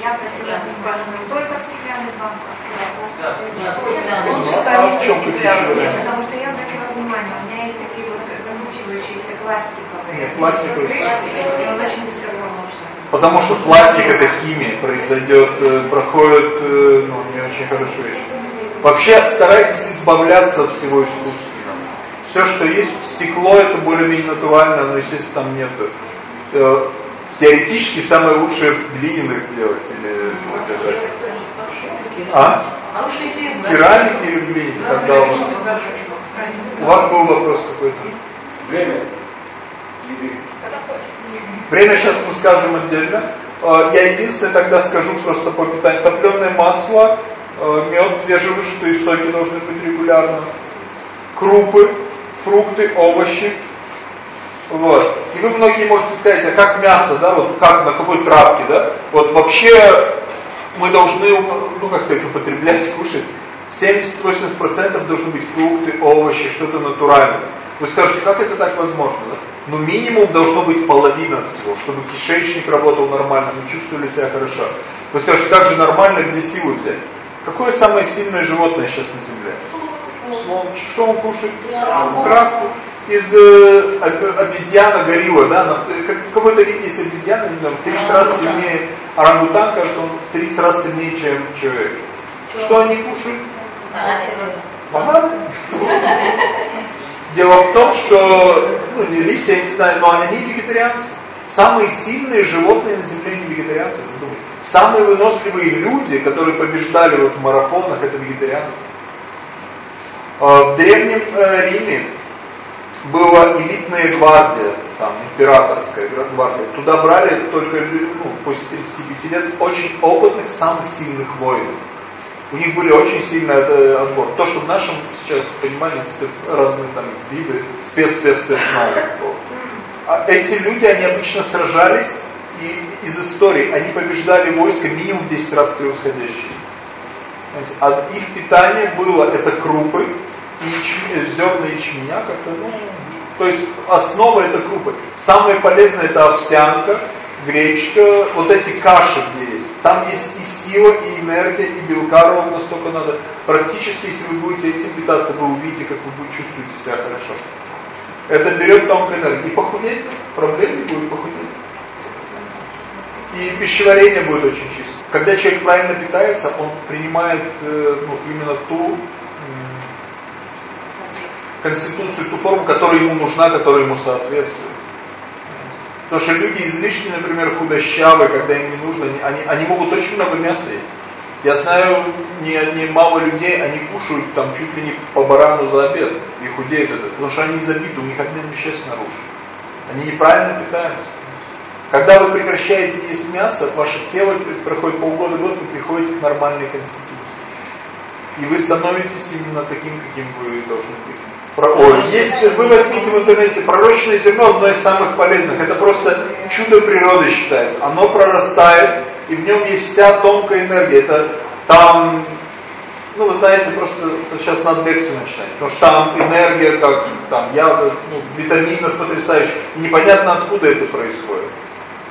Я только стеклянный банках. А в чем Потому что я обратила внимание, у меня есть такие вот замучивающиеся пластиковые. Нет, пластиковые. Он очень быстро. Потому что пластик это химия, произойдет, э, проходит э, ну, не очень хорошо еще. Вообще старайтесь избавляться от всего искусственного. Все, что есть, стекло это более-менее натурально, но естественно там нет э, Теоретически самое лучшее в глиняных делать или держать. А? Керамики или вас? У вас был вопрос какой-то? Время Время сейчас мы скажем отдельно. А, я единственное тогда скажу просто по питанию. Топленое масло, а, мед, свежевыжатые соки должны быть регулярно. Крупы, фрукты, овощи, вот. И вы многие можете сказать, а как мясо, да, вот как, на какой травке, да? Вот вообще мы должны, ну как сказать, употреблять, кушать. 70-80% должны быть фрукты, овощи, что-то натуральное. Вы скажете, как это так возможно? Да? Ну минимум должно быть половина всего, чтобы кишечник работал нормально, мы чувствовали себя хорошо. Вы скажете, как же нормально, где силы взять? Какое самое сильное животное сейчас на Земле? Слон. Что он кушает? Травку. Из э, обезьяна горилла, да, как, какой-то вид есть обезьяна, не знаю, в 30 раз сильнее, орангутан, кажется, он в 30 раз сильнее, чем человек. Что они кушают? Бананы. Дело в том, что, ну, не листья, я не знаю, но они вегетарианцы. Самые сильные животные на Земле не вегетарианцы. Самые выносливые люди, которые побеждали вот в марафонах, это вегетарианцы. А, в Древнем э, Риме была элитная гвардия, там, императорская гвардия. Туда брали только ну, после 35 лет очень опытных, самых сильных воинов. У них были очень сильный э, отбор. То, что в нашем сейчас понимании спец, разные там виды, спец, спец, спец, а эти люди, они обычно сражались, и из истории они побеждали войска минимум 10 раз превосходящие. А их питание было это крупы, ячме, зерна ячменя, как-то, ну, то есть основа это крупы. Самое полезное это овсянка, гречка, вот эти каши, где есть. Там есть и сила, и энергия, и белка ровно столько надо. Практически, если вы будете этим питаться, вы увидите, как вы будете чувствуете себя хорошо. Это берет тонкую энергию. И похудеть, проблем не будет похудеть. И пищеварение будет очень чисто. Когда человек правильно питается, он принимает э, ну, именно ту конституцию, ту форму, которая ему нужна, которая ему соответствует. Потому что люди излишне, например, худощавые, когда им не нужно, они, они могут очень много мяса есть. Я знаю не, не мало людей, они кушают там чуть ли не по барану за обед и худеют это, потому что они забиты, у них обмен веществ нарушен. Они неправильно питаются. Когда вы прекращаете есть мясо, ваше тело проходит полгода-год, вы приходите к нормальной конституции. И вы становитесь именно таким, каким вы должны быть. Ой, есть, вы возьмите в интернете пророчное зерно, одно из самых полезных. Это просто чудо природы считается. Оно прорастает, и в нем есть вся тонкая энергия. Это там, ну вы знаете, просто сейчас надо лекцию начинать. Потому что там энергия, как там яда, ну, витаминов потрясающих. Непонятно откуда это происходит.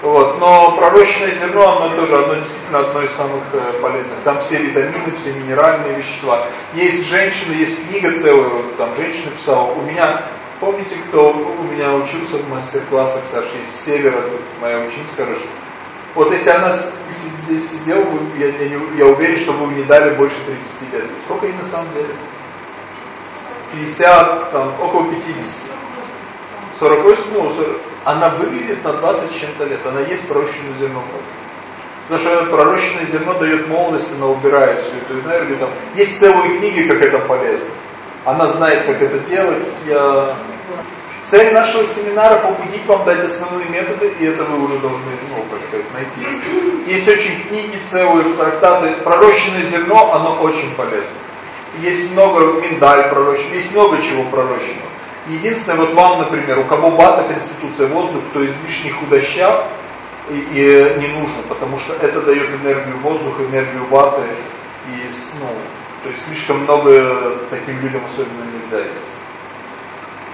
Вот. Но пророщенное зерно, оно тоже одно действительно одно из самых э, полезных. Там все витамины, все минеральные вещества. Есть женщины, есть книга целая, вот, там женщина писала. У меня, помните, кто у меня учился в мастер-классах, Саша, из Севера, тут моя ученица, короче. Вот если она здесь сидела, я, я, я уверен, что вы не дали больше 30 лет. Сколько ей на самом деле? 50, там, около 50. 48, ну, 40, она выглядит на 20 с чем-то лет, она есть пророщенное зерно. Потому что пророщенное зерно дает молодость, она убирает всю эту энергию. Там. Есть целые книги, как это полезно. Она знает, как это делать. Я... Цель нашего семинара побудить вам дать основные методы, и это вы уже должны, ну, как сказать, найти. Есть очень книги целые, трактаты. Пророщенное зерно, оно очень полезно. Есть много миндаль пророщен, есть много чего пророщенного. Единственное, вот вам, например, у кого бата конституция воздух, кто излишне худощав и, и не нужно, потому что это дает энергию воздуха, энергию ваты, и, ну, то есть слишком много таким людям особенно нельзя есть.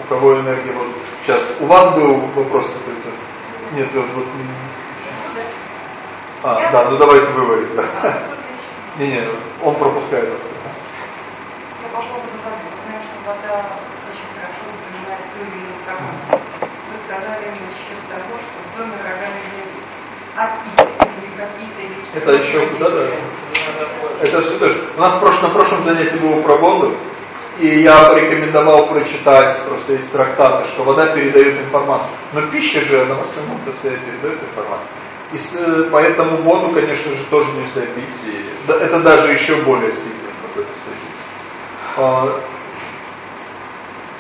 У кого энергия воздуха. Сейчас, у вас был вопрос какой-то? Нет, вот, вот а, да, ну давайте вывалить. Да. Не-не, он пропускает вас. Я по поводу воды. Знаю, что вода очень хорошо любую информацию. Вы сказали насчет того, что в доме врага нельзя есть. А или какие-то есть... Это еще куда, да? Это все тоже. У нас в прошлом, на прошлом занятии было про воду. И я порекомендовал прочитать, просто из трактата, что вода передает информацию. Но пища же, она в основном вся передает информацию. И с, э, поэтому воду, конечно же, тоже нельзя пить. И, да, это даже еще более сильно какой-то.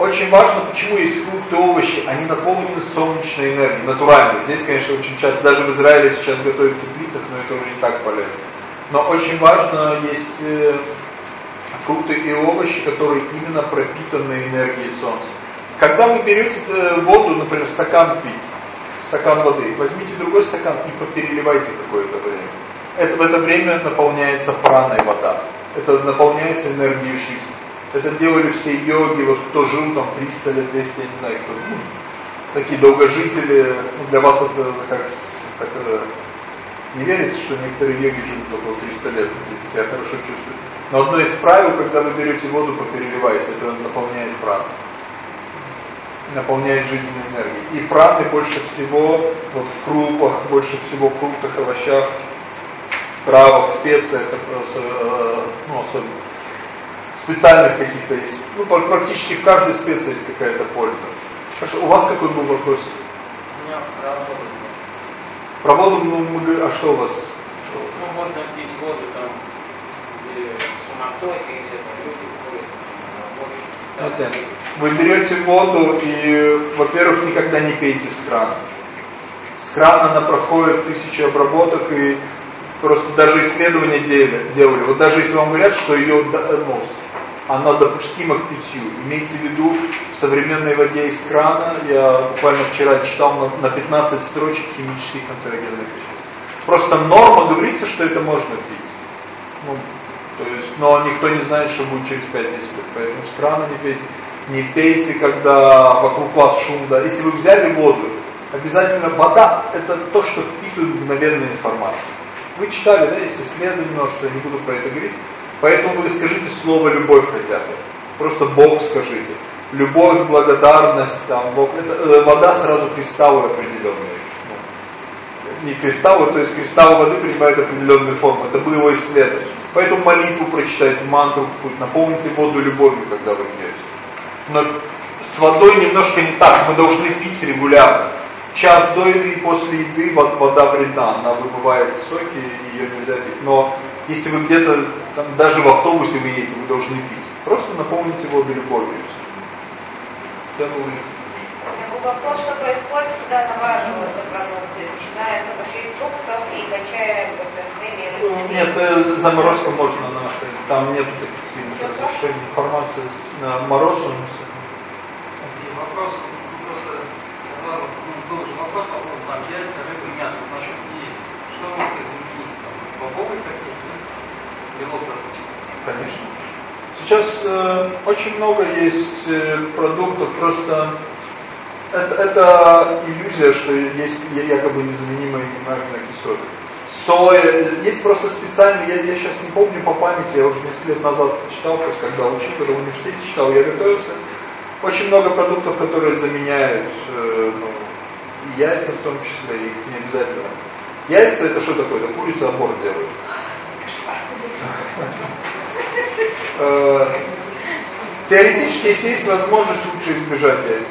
А, очень важно, почему есть фрукты, овощи, они наполнены солнечной энергией, натуральной. Здесь, конечно, очень часто, даже в Израиле сейчас готовят в теплицах, но это уже не так полезно. Но очень важно, есть э, фрукты и овощи, которые именно пропитаны энергией солнца. Когда вы берете э, воду, например, стакан пить, стакан воды, возьмите другой стакан и попереливайте какое-то время. Это в это время наполняется праной вода. Это наполняется энергией жизни. Это делали все йоги, вот кто жил там 300 лет, 200, я не знаю, кто. Ну, такие долгожители, ну, для вас это как, как не верите, что некоторые йоги живут около 300 лет, себя хорошо чувствуют. Но одно из правил, когда вы берете воду, попереливаете, это наполняет прану. Наполняет жизненной энергией. И праны больше всего вот в крупах, больше всего в фруктах, овощах, травах, специях, э, ну, особенно специальных каких-то есть. Ну, практически в каждой специи есть какая-то польза. Хорошо, у вас какой был вопрос? У меня про воду. Про воду, ну, мы говорим, а что у вас? Ну, можно пить воду там, где суматохи, где там люди ходят. Это, вы берете воду и, во-первых, никогда не пейте с крана. С крана она проходит тысячи обработок и просто даже исследования делали. делали. Вот даже если вам говорят, что ее ну, она допустима к питью. Имейте в виду, в современной воде из крана, я буквально вчера читал на, на 15 строчек химических канцерогенных веществ. Просто норма говорится, что это можно пить. Ну, то есть, но никто не знает, что будет через 5-10 лет. Поэтому с крана не пейте. Не пейте, когда вокруг вас шум. Да. Если вы взяли воду, обязательно вода это то, что впитывает мгновенную информацию. Вы читали, да, есть исследование немножко, я не буду про это говорить. Поэтому вы скажите слово «любовь» хотя бы. Просто Бог скажите. Любовь, благодарность, там, Бог. Это, э, вода сразу кристаллы определенные. Ну, не кристаллы, то есть кристаллы воды принимают определенную форму. Это было его исследование. Поэтому молитву прочитайте, мантру какую наполните воду любовью, когда вы пьете. Но с водой немножко не так. Мы должны пить регулярно. Час до еды и после еды вода вредна. Она выбывает соки, и ее нельзя пить. Но если вы где-то, даже в автобусе вы едете, вы должны пить. Просто наполните воду любовью. Я был вопрос, что происходит, когда навариваются продукты, начиная с обошли фруктов и кончая вот, Нет, э, заморозка можно, на, там нет таких сильных разрешений. Информация на мороз он Вопрос просто был же вопрос по поводу там, яйца, рыбы, мясо, насчет яиц. Что может изменить? Бобовые какие-то? Белок, Конечно. Сейчас э, очень много есть э, продуктов, просто это, это иллюзия, что есть якобы незаменимые аминомазные кислоты. Соя, есть просто специальный, я, я сейчас не помню по памяти, я уже несколько лет назад читал, то есть когда учил, когда в университете читал, я готовился. Очень много продуктов, которые заменяют э, ну, яйца в том числе, их не обязательно. Яйца это что такое? Это курица аборт делает. Э, теоретически, если есть возможность, лучше избежать яиц,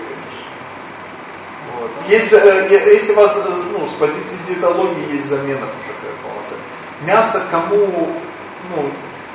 вот. Есть, э, если у вас э, ну, с позиции диетологии есть замена такая полноценная. Мясо кому ну,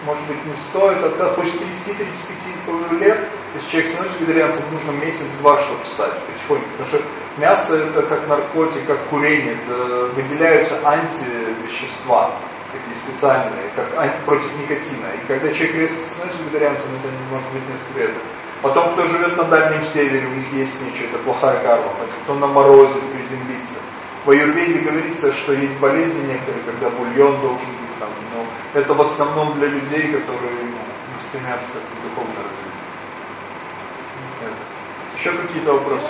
может быть, не стоит, а после 30-35 лет, если человек становится вегетарианцем, нужно месяц-два, чтобы стать потихоньку. Потому что мясо это как наркотик, как курение, это выделяются антивещества, такие специальные, как анти, против никотина. И когда человек резко становится вегетарианцем, это может быть несколько лет. Потом, кто живет на Дальнем Севере, у них есть ничего, это плохая карма. Кто на морозе приземлится. В Аюрведе говорится, что есть болезни некоторые, когда бульон должен быть там, но это в основном для людей, которые ну, стремятся к духовному развитию. Еще какие-то вопросы?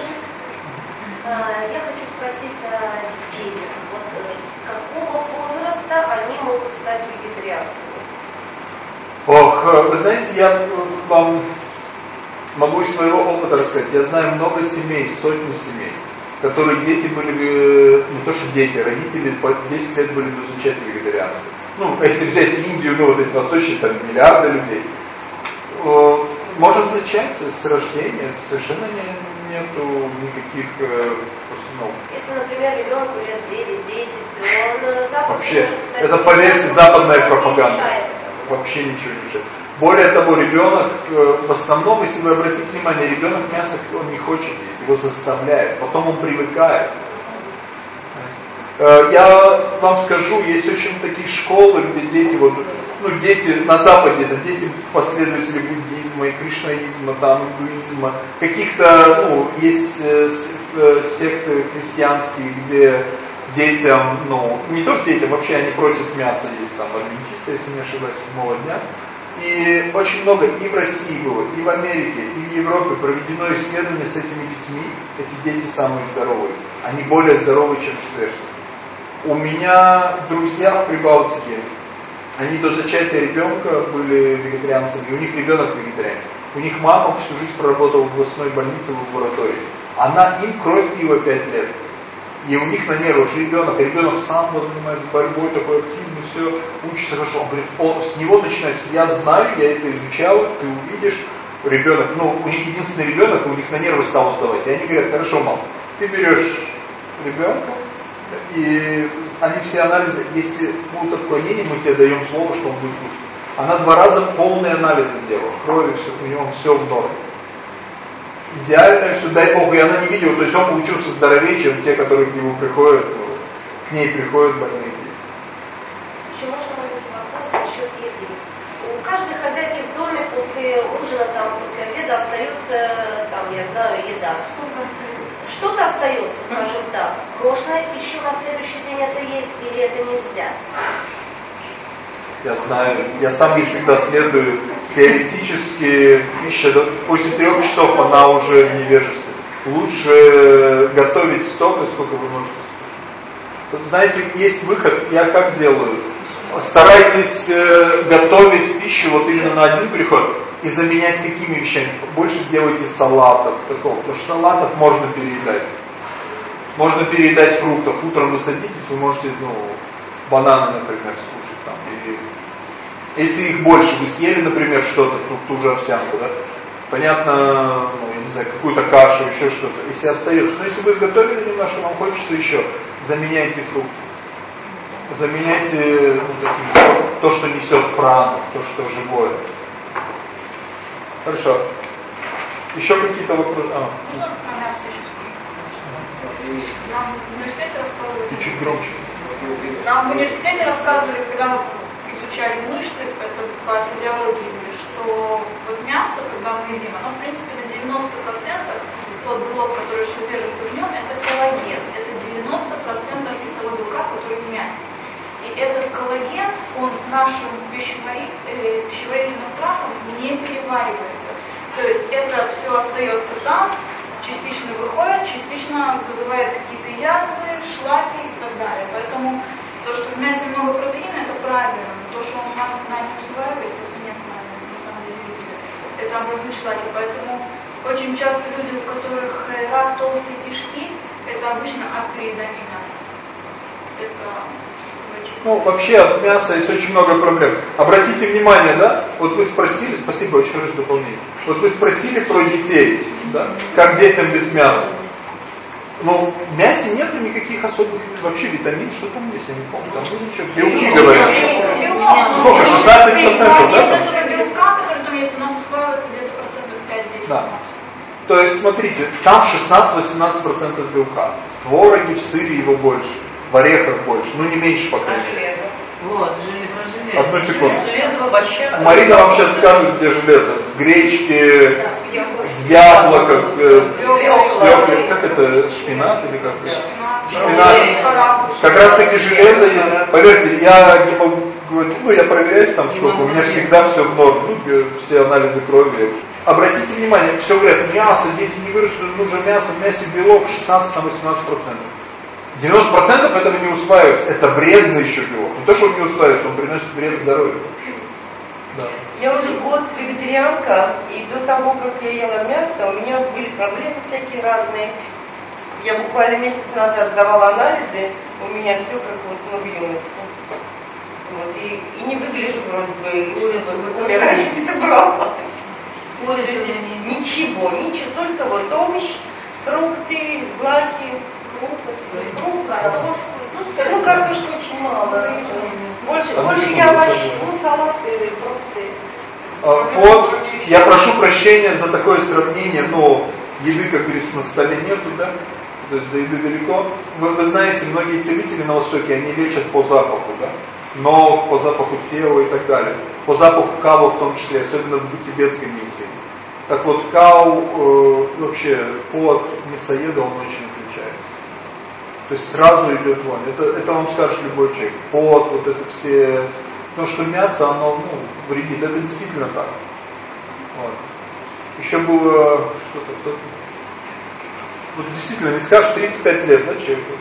А, я хочу спросить о детях. Вот э, с какого возраста они могут стать вегетарианцами? Ох, э, вы знаете, я вам могу из своего опыта рассказать. Я знаю много семей, сотни семей, которые дети были, э, не то что дети, родители по 10 лет были замечательные вегетарианцы. Ну, если взять Индию, ну вот эти восточные, там миллиарды людей. Может зачаться с рождения, совершенно не, нету никаких ну, Если, например, ребенку лет 9-10, он э, Вообще, это, поверьте, западная пропаганда. Вообще ничего не мешает. Более того, ребенок, э, в основном, если вы обратите внимание, ребенок мясо он не хочет есть, его заставляет, потом он привыкает. Э, я вам скажу, есть очень такие школы, где дети, вот, ну дети на Западе, это дети последователи буддизма и кришнаизма, там, индуизма, каких-то, ну, есть э, секты христианские, где детям, ну, не то что детям, вообще они против мяса есть, там, адвентисты, если не ошибаюсь, седьмого дня, И очень много и в России было, и в Америке, и в Европе проведено исследование с этими детьми. Эти дети самые здоровые. Они более здоровые, чем сверстники. У меня друзья в Прибалтике, они до зачатия ребенка были вегетарианцами, у них ребенок вегетарианец. У них мама всю жизнь проработала в областной больнице в лаборатории. Она им кровь пила 5 лет. И у них на нервах ребенок, ребенок сам вот занимается борьбой, такой активный, все, учится хорошо. Он говорит, о, с него начинается, я знаю, я это изучал, ты увидишь, ребенок, ну, у них единственный ребенок, у них на нервы стал уставать. И они говорят, хорошо, мам, ты берешь ребенка, и они все анализы, если будут отклонения, мы тебе даем слово, что он будет кушать. Она два раза полные анализы делала, крови, все, у него все в норме идеальное все, дай Бог, и она не видела, то есть он получился здоровее, чем те, которые к нему приходят, к ней приходят больные дети. Еще можно маленький вопрос насчет еды. У каждой хозяйки в доме после ужина, там, после обеда остается, там, я знаю, еда. Что-то остается. Скажем так. Можно еще на следующий день это есть или это нельзя? Я знаю, я сам ей всегда следую. Теоретически пища после трех часов она уже в невежестве. Лучше готовить столько, сколько вы можете слушать. Знаете, есть выход, я как делаю? Старайтесь э, готовить пищу вот именно на один приход и заменять какими вещами. Больше делайте салатов, такого, потому что салатов можно переедать. Можно переедать фруктов. Утром вы садитесь, вы можете, ну, бананы, например, скушать там, или если их больше, вы съели, например, что-то, ту, ту же овсянку, да, понятно, ну, я не знаю, какую-то кашу, еще что-то, если остается. Но если вы изготовили немножко, вам хочется еще, заменяйте фрукт. Заменяйте ну, то, что несет прану, то, что живое. Хорошо. Еще какие-то вопросы? А. Нам в университете рассказывали... И чуть громче. Нам в университете рассказывали, когда мы изучали мышцы, это по физиологии, что вот мясо, когда мы едим, оно в принципе на 90% тот белок, который содержится в нем, это коллаген. Это 90% мясового белка, который в мясе. И этот коллаген, он нашим пищеварительным, пищеварительным трактом не переваривается. То есть это все остается там, частично выходит, частично вызывает какие-то язвы, шлаки и так далее. Поэтому то, что в мясе много протеина, это правильно. То, что он на, на не усваивается, это нет на самом деле люди. Это образные шлаки. Поэтому очень часто люди, у которых рак толстые кишки, это обычно от переедания мяса. Это ну, вообще от мяса есть очень много проблем. Обратите внимание, да, вот вы спросили, спасибо, очень хорошее дополнение. Вот вы спросили про детей, да, как детям без мяса. Ну, в мясе нет никаких особых вообще витамин, что там есть, я не помню, там было ничего. Белки говорят. Сколько, 16% да? Там? Белка, который там есть, у нас усваивается где-то процентов 5-10. Да. То есть, смотрите, там 16-18% белка. В твороге, в сыре его больше в орехах больше, ну не меньше пока. А железо? Вот, железо, Одну секунду. Железо вообще... Марина вам сейчас скажет, где железо. В гречке, в яблоках, э, свекле, как это, шпинат или как это? Шпинат. Как раз таки железо, я, поверьте, я не могу говорить, ну я проверяю там сколько, у меня всегда все в норме, ну, все анализы крови. Обратите внимание, все говорят, мясо, дети не вырастут, нужно мясо, в мясе белок 16-18%. 90% этого не усваивается. Это вредно еще белок. Не то, что он не усваивается, он приносит вред здоровью. Да. Я уже год вегетарианка, и до того, как я ела мясо, у меня были проблемы всякие разные. Я буквально месяц назад сдавала анализы, у меня все как вот много юности. Вот, и, и не выгляжу вроде бы, умирать не собрала. Ничего, ничего, только вот овощ, фрукты, злаки, ну, картошки очень мало. Больше, больше я овощи, ну, салаты просто... Вот, я прошу прощения за такое сравнение, но еды, как говорится, на столе нету, да? То есть до еды далеко. Вы, вы знаете, многие целители на Востоке, они лечат по запаху, да? Но по запаху тела и так далее. По запаху кава в том числе, особенно в тибетской медицине. Так вот, кау э, вообще по мясоеда он очень. То есть сразу идет вон. Это, это вам скажет любой человек. Пот, вот это все Потому что мясо, оно ну, вредит. Это действительно так. Вот. Еще было что-то... Вот действительно, не скажешь, 35 лет, да, человеку?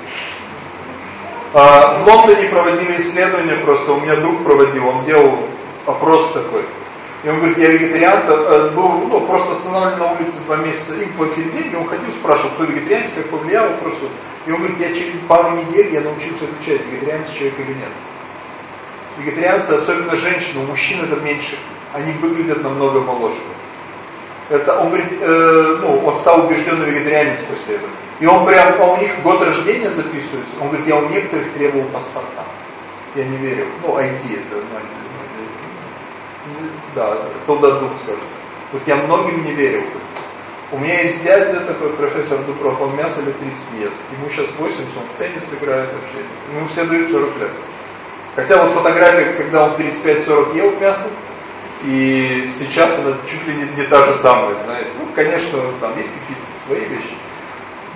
А, в Лондоне проводили исследования просто, у меня друг проводил, он делал опрос такой. И он говорит, я вегетариан, э, был ну, просто останавливали на улице два месяца, им платили деньги, он ходил, спрашивал, кто вегетарианец, как повлиял, просто. И он говорит, я через пару недель я научился отличать, вегетарианец человек или нет. Вегетарианцы, особенно женщины, у мужчин это меньше, они выглядят намного моложе. Это, он говорит, э, ну, он стал убежденным вегетарианец после этого. И он прям, а у них год рождения записывается, он говорит, я у некоторых требовал паспорта. Я не верил. Ну, ID это, ну, да, колдозуб скажем. Вот я многим не верил. У меня есть дядя такой, профессор Дупров, он мясо лет 30 ест. Ему сейчас 80, он в теннис играет вообще. Ему все дают 40 лет. Хотя вот фотография, когда он в 35-40 ел мясо, и сейчас она чуть ли не, не та же самая, знаете. Ну, конечно, там есть какие-то свои вещи.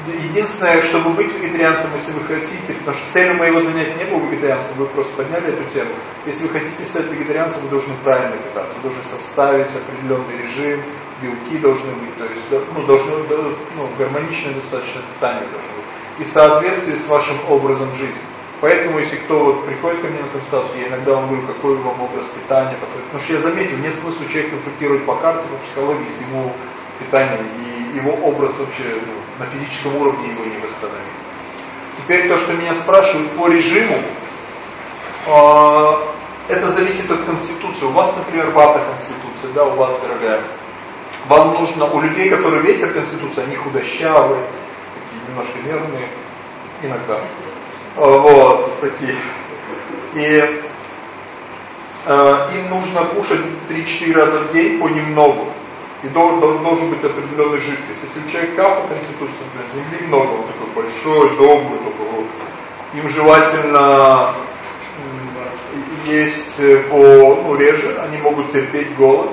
Единственное, чтобы быть вегетарианцем, если вы хотите, потому что целью моего занятия не было вегетарианцем, вы просто подняли эту тему. Если вы хотите стать вегетарианцем, вы должны правильно питаться, вы должны составить определенный режим, белки должны быть, то есть ну, должно ну, гармоничное достаточно питание должно быть. И в соответствии с вашим образом жизни. Поэтому, если кто вот приходит ко мне на консультацию, я иногда вам говорю, какой вам образ питания, потому что я заметил, нет смысла человека консультировать по карте, по психологии, если ему питание и его образ вообще ну, на физическом уровне его не восстановить. Теперь то, что меня спрашивают по режиму, э, это зависит от конституции. У вас, например, вата конституция, да, у вас, дорогая. Вам нужно, у людей, которые ветер конституции, они худощавые, такие немножко нервные, иногда. Вот, такие. И э, им нужно кушать 3-4 раза в день понемногу. И должен, должен быть определенный жидкость. Если у человека кафа конституция, например, земли много, он такой большой, добрый, такой, им желательно есть э, по, ну, реже, они могут терпеть голод,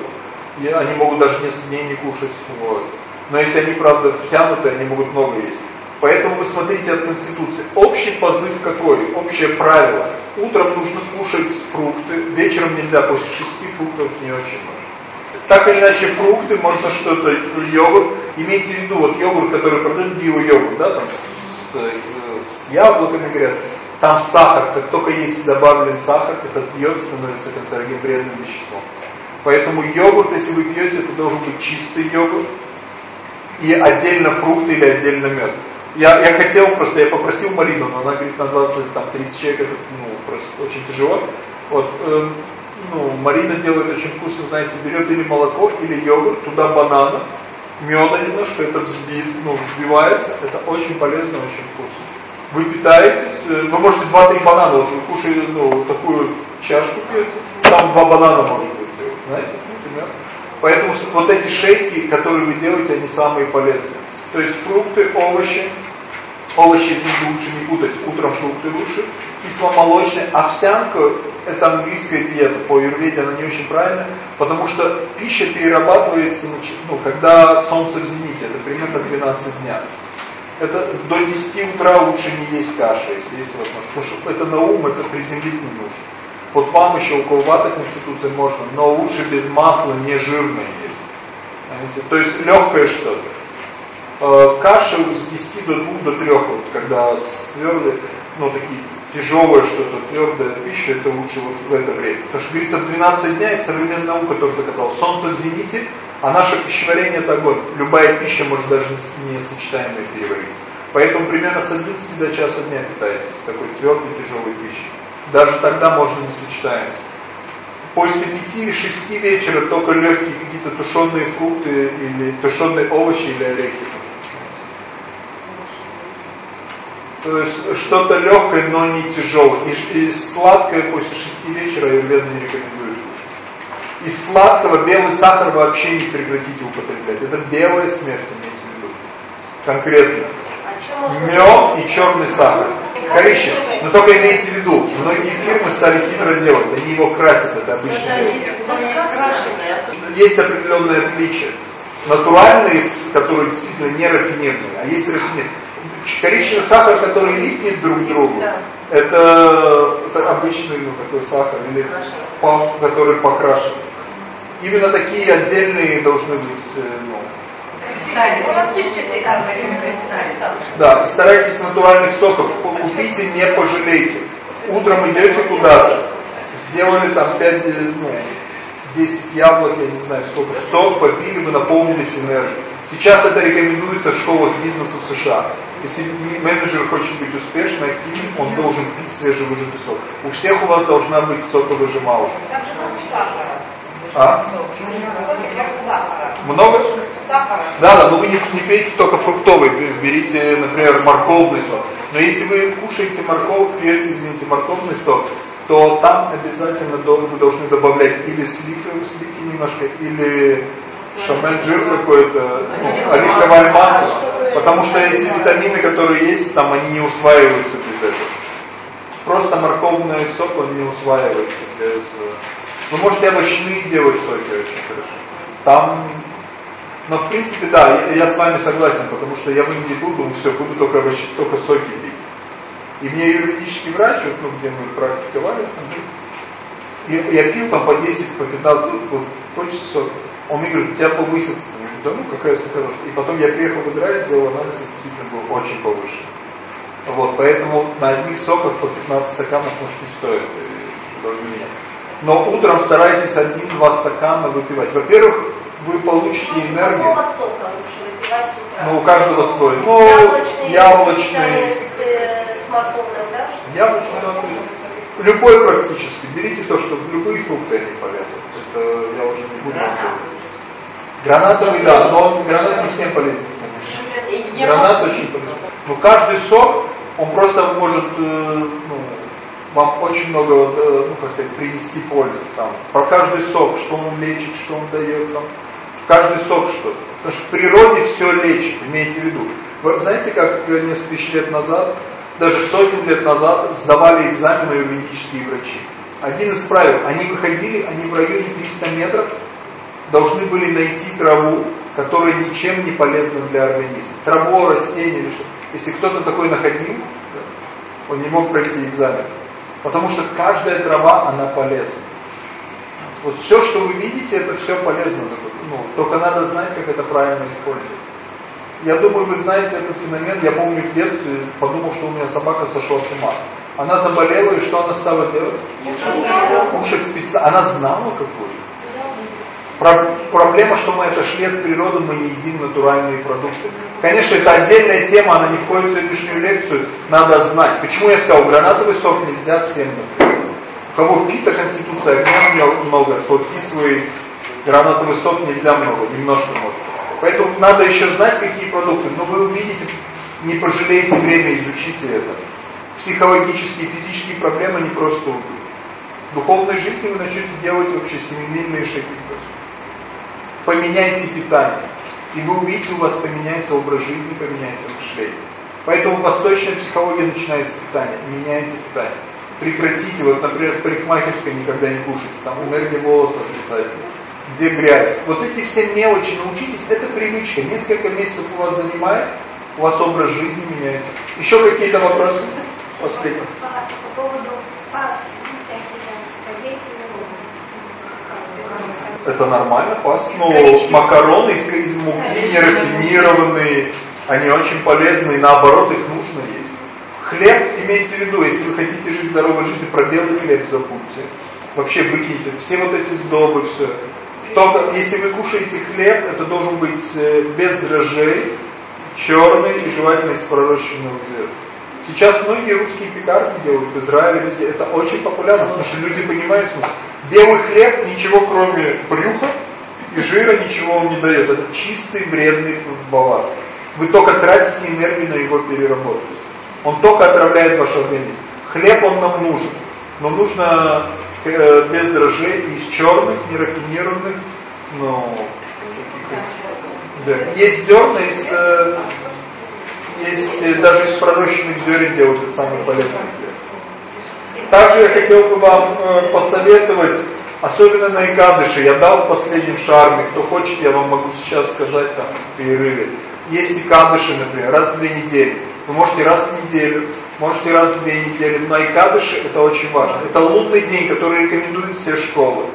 и они могут даже несколько дней не кушать. Вот. Но если они, правда, втянуты, они могут много есть. Поэтому вы смотрите от Конституции. Общий позыв какой? Общее правило. Утром нужно кушать фрукты, вечером нельзя, после шести фруктов не очень можно так или иначе фрукты, можно что-то, йогурт. Имейте в виду, вот йогурт, который продают био-йогурт, да, там с, с, с яблоками, говорят, там сахар, как только есть добавлен сахар, этот йод становится канцерогенным вредным веществом. Поэтому йогурт, если вы пьете, это должен быть чистый йогурт, и отдельно фрукты или отдельно мед. Я, я хотел просто, я попросил Марину, но она говорит, на 20, там, 30 человек это ну, просто очень тяжело. Вот, э, ну, Марина делает очень вкусно, знаете, берет или молоко, или йогурт, туда банана, меда немножко, это взбит, ну, взбивается, это очень полезно, очень вкусно. Вы питаетесь, э, вы можете 2-3 банана, вот вы кушаете, ну, такую чашку пьете, там два банана может быть, знаете, например. Поэтому вот эти шейки, которые вы делаете, они самые полезные. То есть фрукты, овощи, овощи лучше не путать, утром фрукты лучше, кисломолочные, овсянка, это английская диета, по юрведе она не очень правильная, потому что пища перерабатывается, ну, когда солнце в зените, это примерно 12 дня. Это до 10 утра лучше не есть каши, если есть возможность, потому что это на ум, это приземлить не нужно. Вот вам еще у кого вата конституция можно, но лучше без масла, не жирное есть. То есть легкое что-то. Э, каши с 10 до 2 до 3, вот, когда твердые, ну такие тяжелое что-то, твердая пища, это лучше вот в это время. Потому что говорится, в 12 дня, и современная наука тоже доказала, солнце в зените, а наше пищеварение это огонь. Любая пища может даже не сочетаемая перевариться. Поэтому примерно с 11 до часа дня питаетесь такой твердой, тяжелой пищей. Даже тогда можно не сочетаемость. После 5 или 6 вечера только легкие какие-то тушеные фрукты или тушеные овощи или орехи. То есть что-то легкое, но не тяжелое. И, и сладкое после 6 вечера аюрведа не рекомендует кушать. Из сладкого белый сахар вообще не прекратите употреблять. Это белая смерть, имейте в виду. Конкретно. Мед и черный сахар. Коричневый. Но только имейте в виду, многие фирмы стали хитро делать, они его красят, это обычно. Есть определенные отличия. Натуральные, которые действительно не рафинированные, а есть рафинированные. коричневый сахар, который липнет друг к другу, да. это, это обычный ну, такой сахар, или пал, который покрашен. Именно такие отдельные должны быть, э, ну, да, старайтесь натуральных соков, купите, не пожалейте. Утром идете куда-то, сделали там 5, ну, 10 яблок, я не знаю сколько, сок попили, вы наполнились энергией. Сейчас это рекомендуется в школах бизнеса в США. Если менеджер хочет быть успешным, активным, он должен пить свежевыжатый сок. У всех у вас должна быть соковыжималка. А? Много? Да, да, но вы не, не пейте только фруктовый, берите, например, морковный сок. Но если вы кушаете морковь, пьете, извините, морковный сок, то там обязательно вы должны добавлять или сливки, сливки немножко, или шамель жир какой-то, ну, оливковое масло, потому что эти витамины, которые есть, там они не усваиваются без этого. Просто морковный сок, он не усваивается без... Вы можете овощные делать соки очень хорошо. Там но в принципе, да, я, я с вами согласен, потому что я в Индии был, думал, все, буду только, овощи, только соки пить. И мне юридический врач, вот, ну, где мы практиковались, я, я пил там по 10, по 15, ну, вот, хочется сок. Он мне говорит, у тебя повысится. Я говорю, да ну какая сахароз. И потом я приехал в Израиль, сделал анализ, и действительно был очень повышен. Вот, поэтому на одних соках по 15 стаканов может не стоит, должны менять. Но утром старайтесь один-два стакана выпивать. Во-первых, вы получите энергию. сока лучше выпивать с утра? Ну, у каждого свой. Ну, яблочный. яблочный. С, э, с морковным, да? Яблочный, Любой практически. Берите то, что любые фрукты они полезны. Это я уже не буду говорить. Гранатовый, да, но гранат не всем полезен. Гранат очень полезен. Но каждый сок, он просто может, э, ну, вам очень много, э, ну, как сказать, принести пользу. Там, про каждый сок, что он лечит, что он дает, там, каждый сок что-то. Потому что в природе все лечит, имейте в виду. Вы знаете, как несколько тысяч лет назад даже сотен лет назад сдавали экзамены юридические врачи. Один из правил, они выходили, они в районе 300 метров должны были найти траву, которая ничем не полезна для организма. Траву, растение что. Если кто-то такой находил, он не мог пройти экзамен. Потому что каждая трава, она полезна. Вот все, что вы видите, это все полезно. Ну, только надо знать, как это правильно использовать. Я думаю, вы знаете этот феномен. Я помню в детстве, подумал, что у меня собака сошла с ума. Она заболела, и что она стала делать? Кушать специально. Она знала какую. Про проблема, что мы отошли от природы, мы не едим натуральные продукты. Конечно, это отдельная тема, она не входит в сегодняшнюю лекцию. Надо знать. Почему я сказал, гранатовый сок нельзя всем например. У кого пита конституция огня много, тот кислый гранатовый сок нельзя много, немножко можно. Поэтому надо еще знать, какие продукты. Но вы увидите, не пожалеете время, изучите это. Психологические, физические проблемы не просто уйдут. В духовной жизни вы начнете делать вообще семимильные шаги. Поменяйте питание. И вы увидите, у вас поменяется образ жизни, поменяется мышление. Поэтому восточная психология начинается с питания. Меняйте питание. Прекратите, вот, например, парикмахерской никогда не кушайте, там энергия волоса отрицательная где грязь. Вот эти все мелочи научитесь, это привычка. Несколько месяцев у вас занимает, у вас образ жизни меняется. Еще какие-то вопросы? Последний. По поводу пасты, это нормально, паста. Ну, макароны из, из муки нерафинированные, они очень полезны, и наоборот, их нужно есть. Хлеб, имейте в виду, если вы хотите жить здоровой жизнью, про белый хлеб забудьте. Вообще выкиньте все вот эти сдобы, все. Только если вы кушаете хлеб, это должен быть э, без дрожжей, черный и желательно из пророщенного зерна. Сейчас многие русские пекарни делают в Израиле, везде. Это очень популярно, потому что люди понимают смысл. Белый хлеб ничего кроме брюха и жира ничего он не дает. Это чистый вредный балласт. Вы только тратите энергию на его переработку. Он только отравляет ваш организм. Хлеб он нам нужен. Но нужно Э, без дрожжей, из черных, нерафинированных, ну, да. Есть зерна, из, э, есть э, даже из пророщенных зерен делают это самое полезное. Также я хотел бы вам э, посоветовать, особенно на Икадыше, я дал в последнем шарме, кто хочет, я вам могу сейчас сказать там в перерыве. есть и кадыши, например, раз в две недели. Вы можете раз в неделю, можете раз в две недели, но и кадыши это очень важно. Это лунный день, который рекомендуют все школы.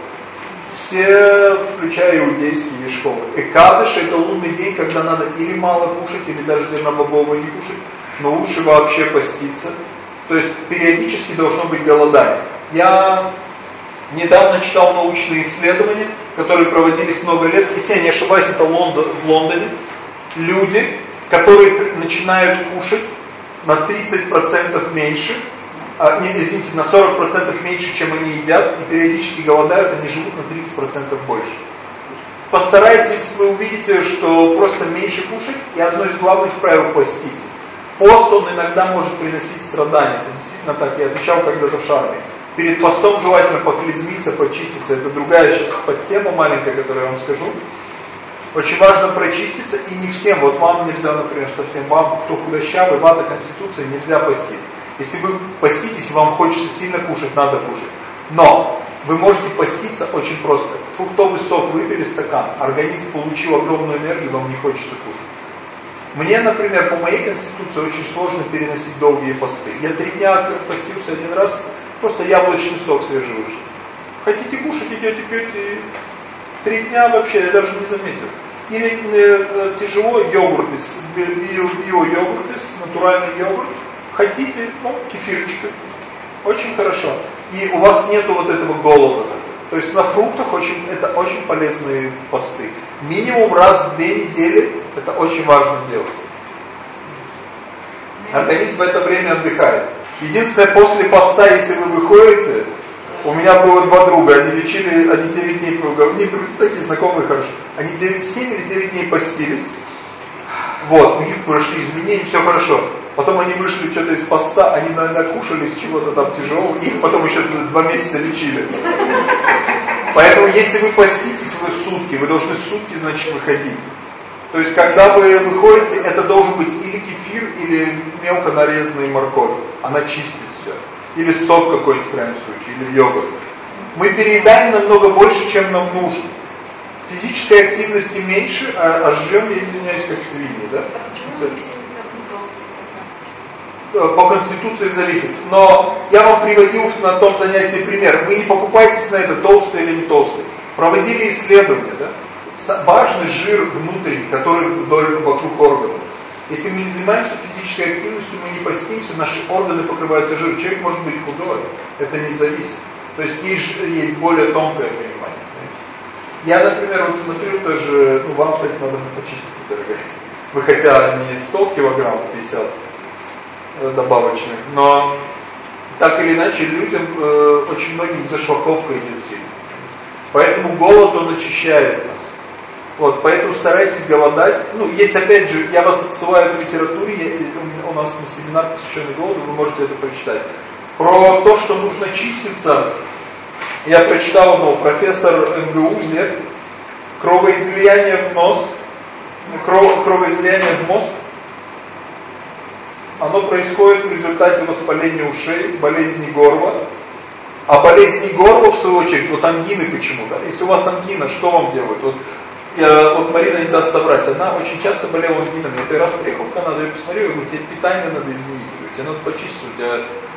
Все, включая иудейские школы. Экадыши это лунный день, когда надо или мало кушать, или даже зернобобового не кушать, но лучше вообще поститься. То есть периодически должно быть голодание. Я недавно читал научные исследования, которые проводились много лет, если я не ошибаюсь, это Лондон, в Лондоне. Люди, которые начинают кушать на 30% меньше, а, не, извините, на 40% меньше, чем они едят, и периодически голодают, они живут на 30% больше. Постарайтесь, вы увидите, что просто меньше кушать, и одно из главных правил – поститесь. Пост, он иногда может приносить страдания. Это действительно так, я отвечал когда-то в шарме. Перед постом желательно поклизмиться, почиститься. Это другая сейчас подтема маленькая, которую я вам скажу. Очень важно прочиститься, и не всем, вот вам нельзя, например, совсем вам, кто худощавый, вата конституция, нельзя поститься. Если вы поститесь, вам хочется сильно кушать, надо кушать. Но вы можете поститься очень просто. Фруктовый сок выпили стакан, организм получил огромную энергию, вам не хочется кушать. Мне, например, по моей конституции очень сложно переносить долгие посты. Я три дня постился один раз, просто яблочный сок свежевыжатый. Хотите кушать, идете, пьете. Три дня вообще я даже не заметил. Или э, тяжело йогурты, био-йогурты, натуральный йогурт. Хотите, ну, кефирочка. Очень хорошо. И у вас нету вот этого голода. То есть на фруктах очень, это очень полезные посты. Минимум раз в две недели это очень важно делать. Организм в это время отдыхает. Единственное, после поста, если вы выходите, у меня было два друга, они лечили, они 9 дней, у такие знакомые хорошие, они 9, 7 или 9 дней постились, вот, у них прошли изменения, все хорошо. Потом они вышли что-то из поста, они накушались чего-то там тяжелого, их потом еще два месяца лечили. Поэтому если вы поститесь вы сутки, вы должны сутки, значит, выходить. То есть, когда вы выходите, это должен быть или кефир, или мелко нарезанный морковь. Она чистит все. Или сок какой-нибудь в крайнем случае, или йогурт. Мы переедаем намного больше, чем нам нужно. Физической активности меньше, а, а жрем, я извиняюсь, как свиньи, да? Э, по конституции зависит. Но я вам приводил на том занятии пример. Вы не покупаетесь на это, толстый или не толстый. Проводили исследования, да? Важный жир внутренний, который вдоль вокруг органов. Если мы не занимаемся физической активностью, мы не постимся, наши органы покрываются жиром. Человек может быть худой, это не зависит. То есть есть, есть более тонкое понимание. Я, например, вот смотрю тоже, ну вам, кстати, надо почиститься, дорогая. Вы хотя не 100 килограмм, 50 э, добавочных, но так или иначе людям, э, очень многим зашваховка идет сильно. Поэтому голод, он очищает нас. Вот, поэтому старайтесь голодать. Ну, есть опять же, я вас отсылаю к литературе, я, у нас на семинар посвященный голоду, вы можете это прочитать. Про то, что нужно чиститься, я прочитал одного, профессор МГУ, Зек, кровоизлияние в нос, кров, кровоизлияние в мозг, оно происходит в результате воспаления ушей, болезни горла. А болезни горла, в свою очередь, вот ангины почему, да? Если у вас ангина, что вам делают? Вот, я, вот Марина не даст собрать, она очень часто болела ангинами. Я раз приехал в Канаду, я посмотрел, я говорю, тебе питание надо изменить, тебе надо почистить.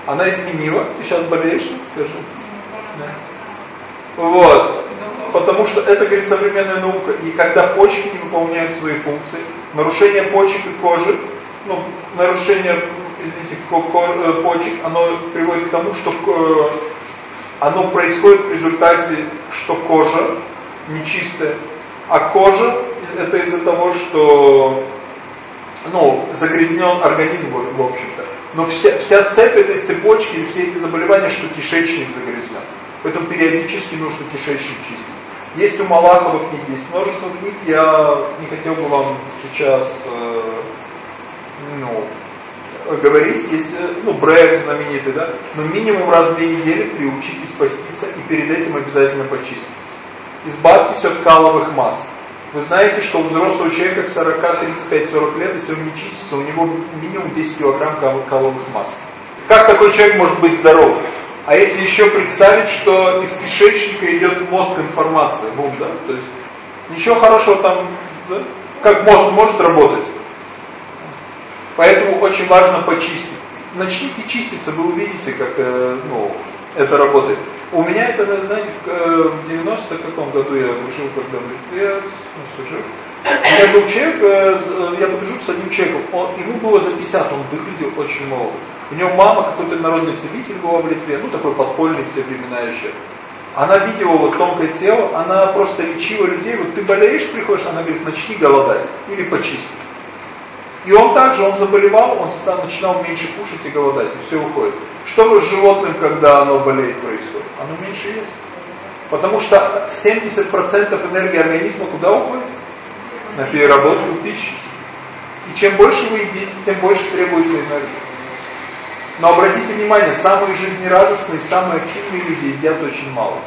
Она изменила, ты сейчас болеешь, скажи. Вот. Потому что это, говорит, современная наука. И когда почки не выполняют свои функции, нарушение почек и кожи, ну, нарушение, извините, э, почек, оно приводит к тому, что э, оно происходит в результате, что кожа нечистая, а кожа это из-за того, что ну, загрязнен организм, в общем-то. Но вся, вся цепь этой цепочки все эти заболевания, что кишечник загрязнен. Поэтому периодически нужно кишечник чистить. Есть у Малахова книги, есть множество книг, я не хотел бы вам сейчас э, ну, говорить, есть, э, ну, Брэк знаменитый, да, но минимум раз в две недели приучитесь поститься и перед этим обязательно почиститесь. Избавьтесь от каловых масс. Вы знаете, что у взрослого человека к 40, 35, 40 лет, если он не чистится, у него минимум 10 килограмм каловых масс. Как такой человек может быть здоров? А если еще представить, что из кишечника идет в мозг информация, в ум, да? То есть ничего хорошего там, да? Как мозг может работать? Поэтому очень важно почистить. Начните чиститься, вы увидите, как э, ну, это работает. У меня это, знаете, э, в 90 каком году я жил, когда в Литве, ну, служил. У меня был человек, э, я подружу с одним человеком, он, ему было за 50, он выглядел очень молодо. У него мама какой-то народный целитель была в Литве, ну такой подпольный в те времена еще. Она видела вот тонкое тело, она просто лечила людей, вот ты болеешь, приходишь, она говорит, начни голодать или почистить. И он также, он заболевал, он стал, начинал меньше кушать и голодать, и все уходит. Что с животным, когда оно болеет, происходит? Оно меньше ест. Потому что 70% энергии организма куда уходит? На переработку пищи. И чем больше вы едите, тем больше требуется энергии. Но обратите внимание, самые жизнерадостные, самые активные люди едят очень мало.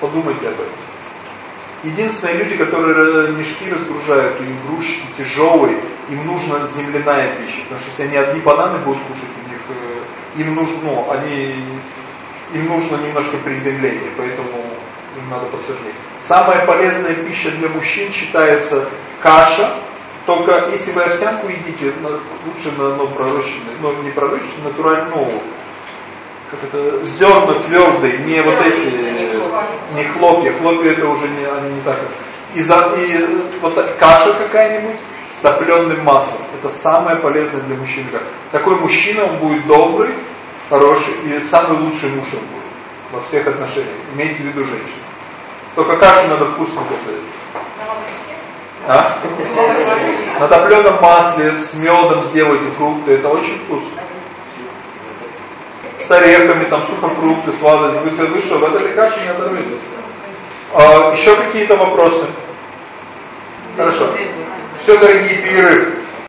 Подумайте об этом. Единственные люди, которые мешки разгружают, и грузчики тяжелые, им нужна земляная пища. Потому что если они одни бананы будут кушать, у них, э, им нужно, ну, они, им нужно немножко приземления, поэтому им надо подсаживать. Самая полезная пища для мужчин считается каша, только если вы овсянку едите, лучше на ну, пророщенной, ну не пророщенной, натурально, ну, как это, зерна твердые, не вот эти, не хлопья, хлопья это уже не, они не так. И, за, и вот каша какая-нибудь с топленым маслом, это самое полезное для мужчины. Такой мужчина, он будет добрый, хороший, и самый лучший муж он будет во всех отношениях. Имейте в виду женщину. Только кашу надо вкусно готовить. А? На топленом масле, с медом сделайте фрукты, это очень вкусно с орехами, там сухофрукты, сладости. Вы скажете, вы что, в этой каше не оторветесь? А, еще какие-то вопросы? Хорошо. Все, дорогие пиры,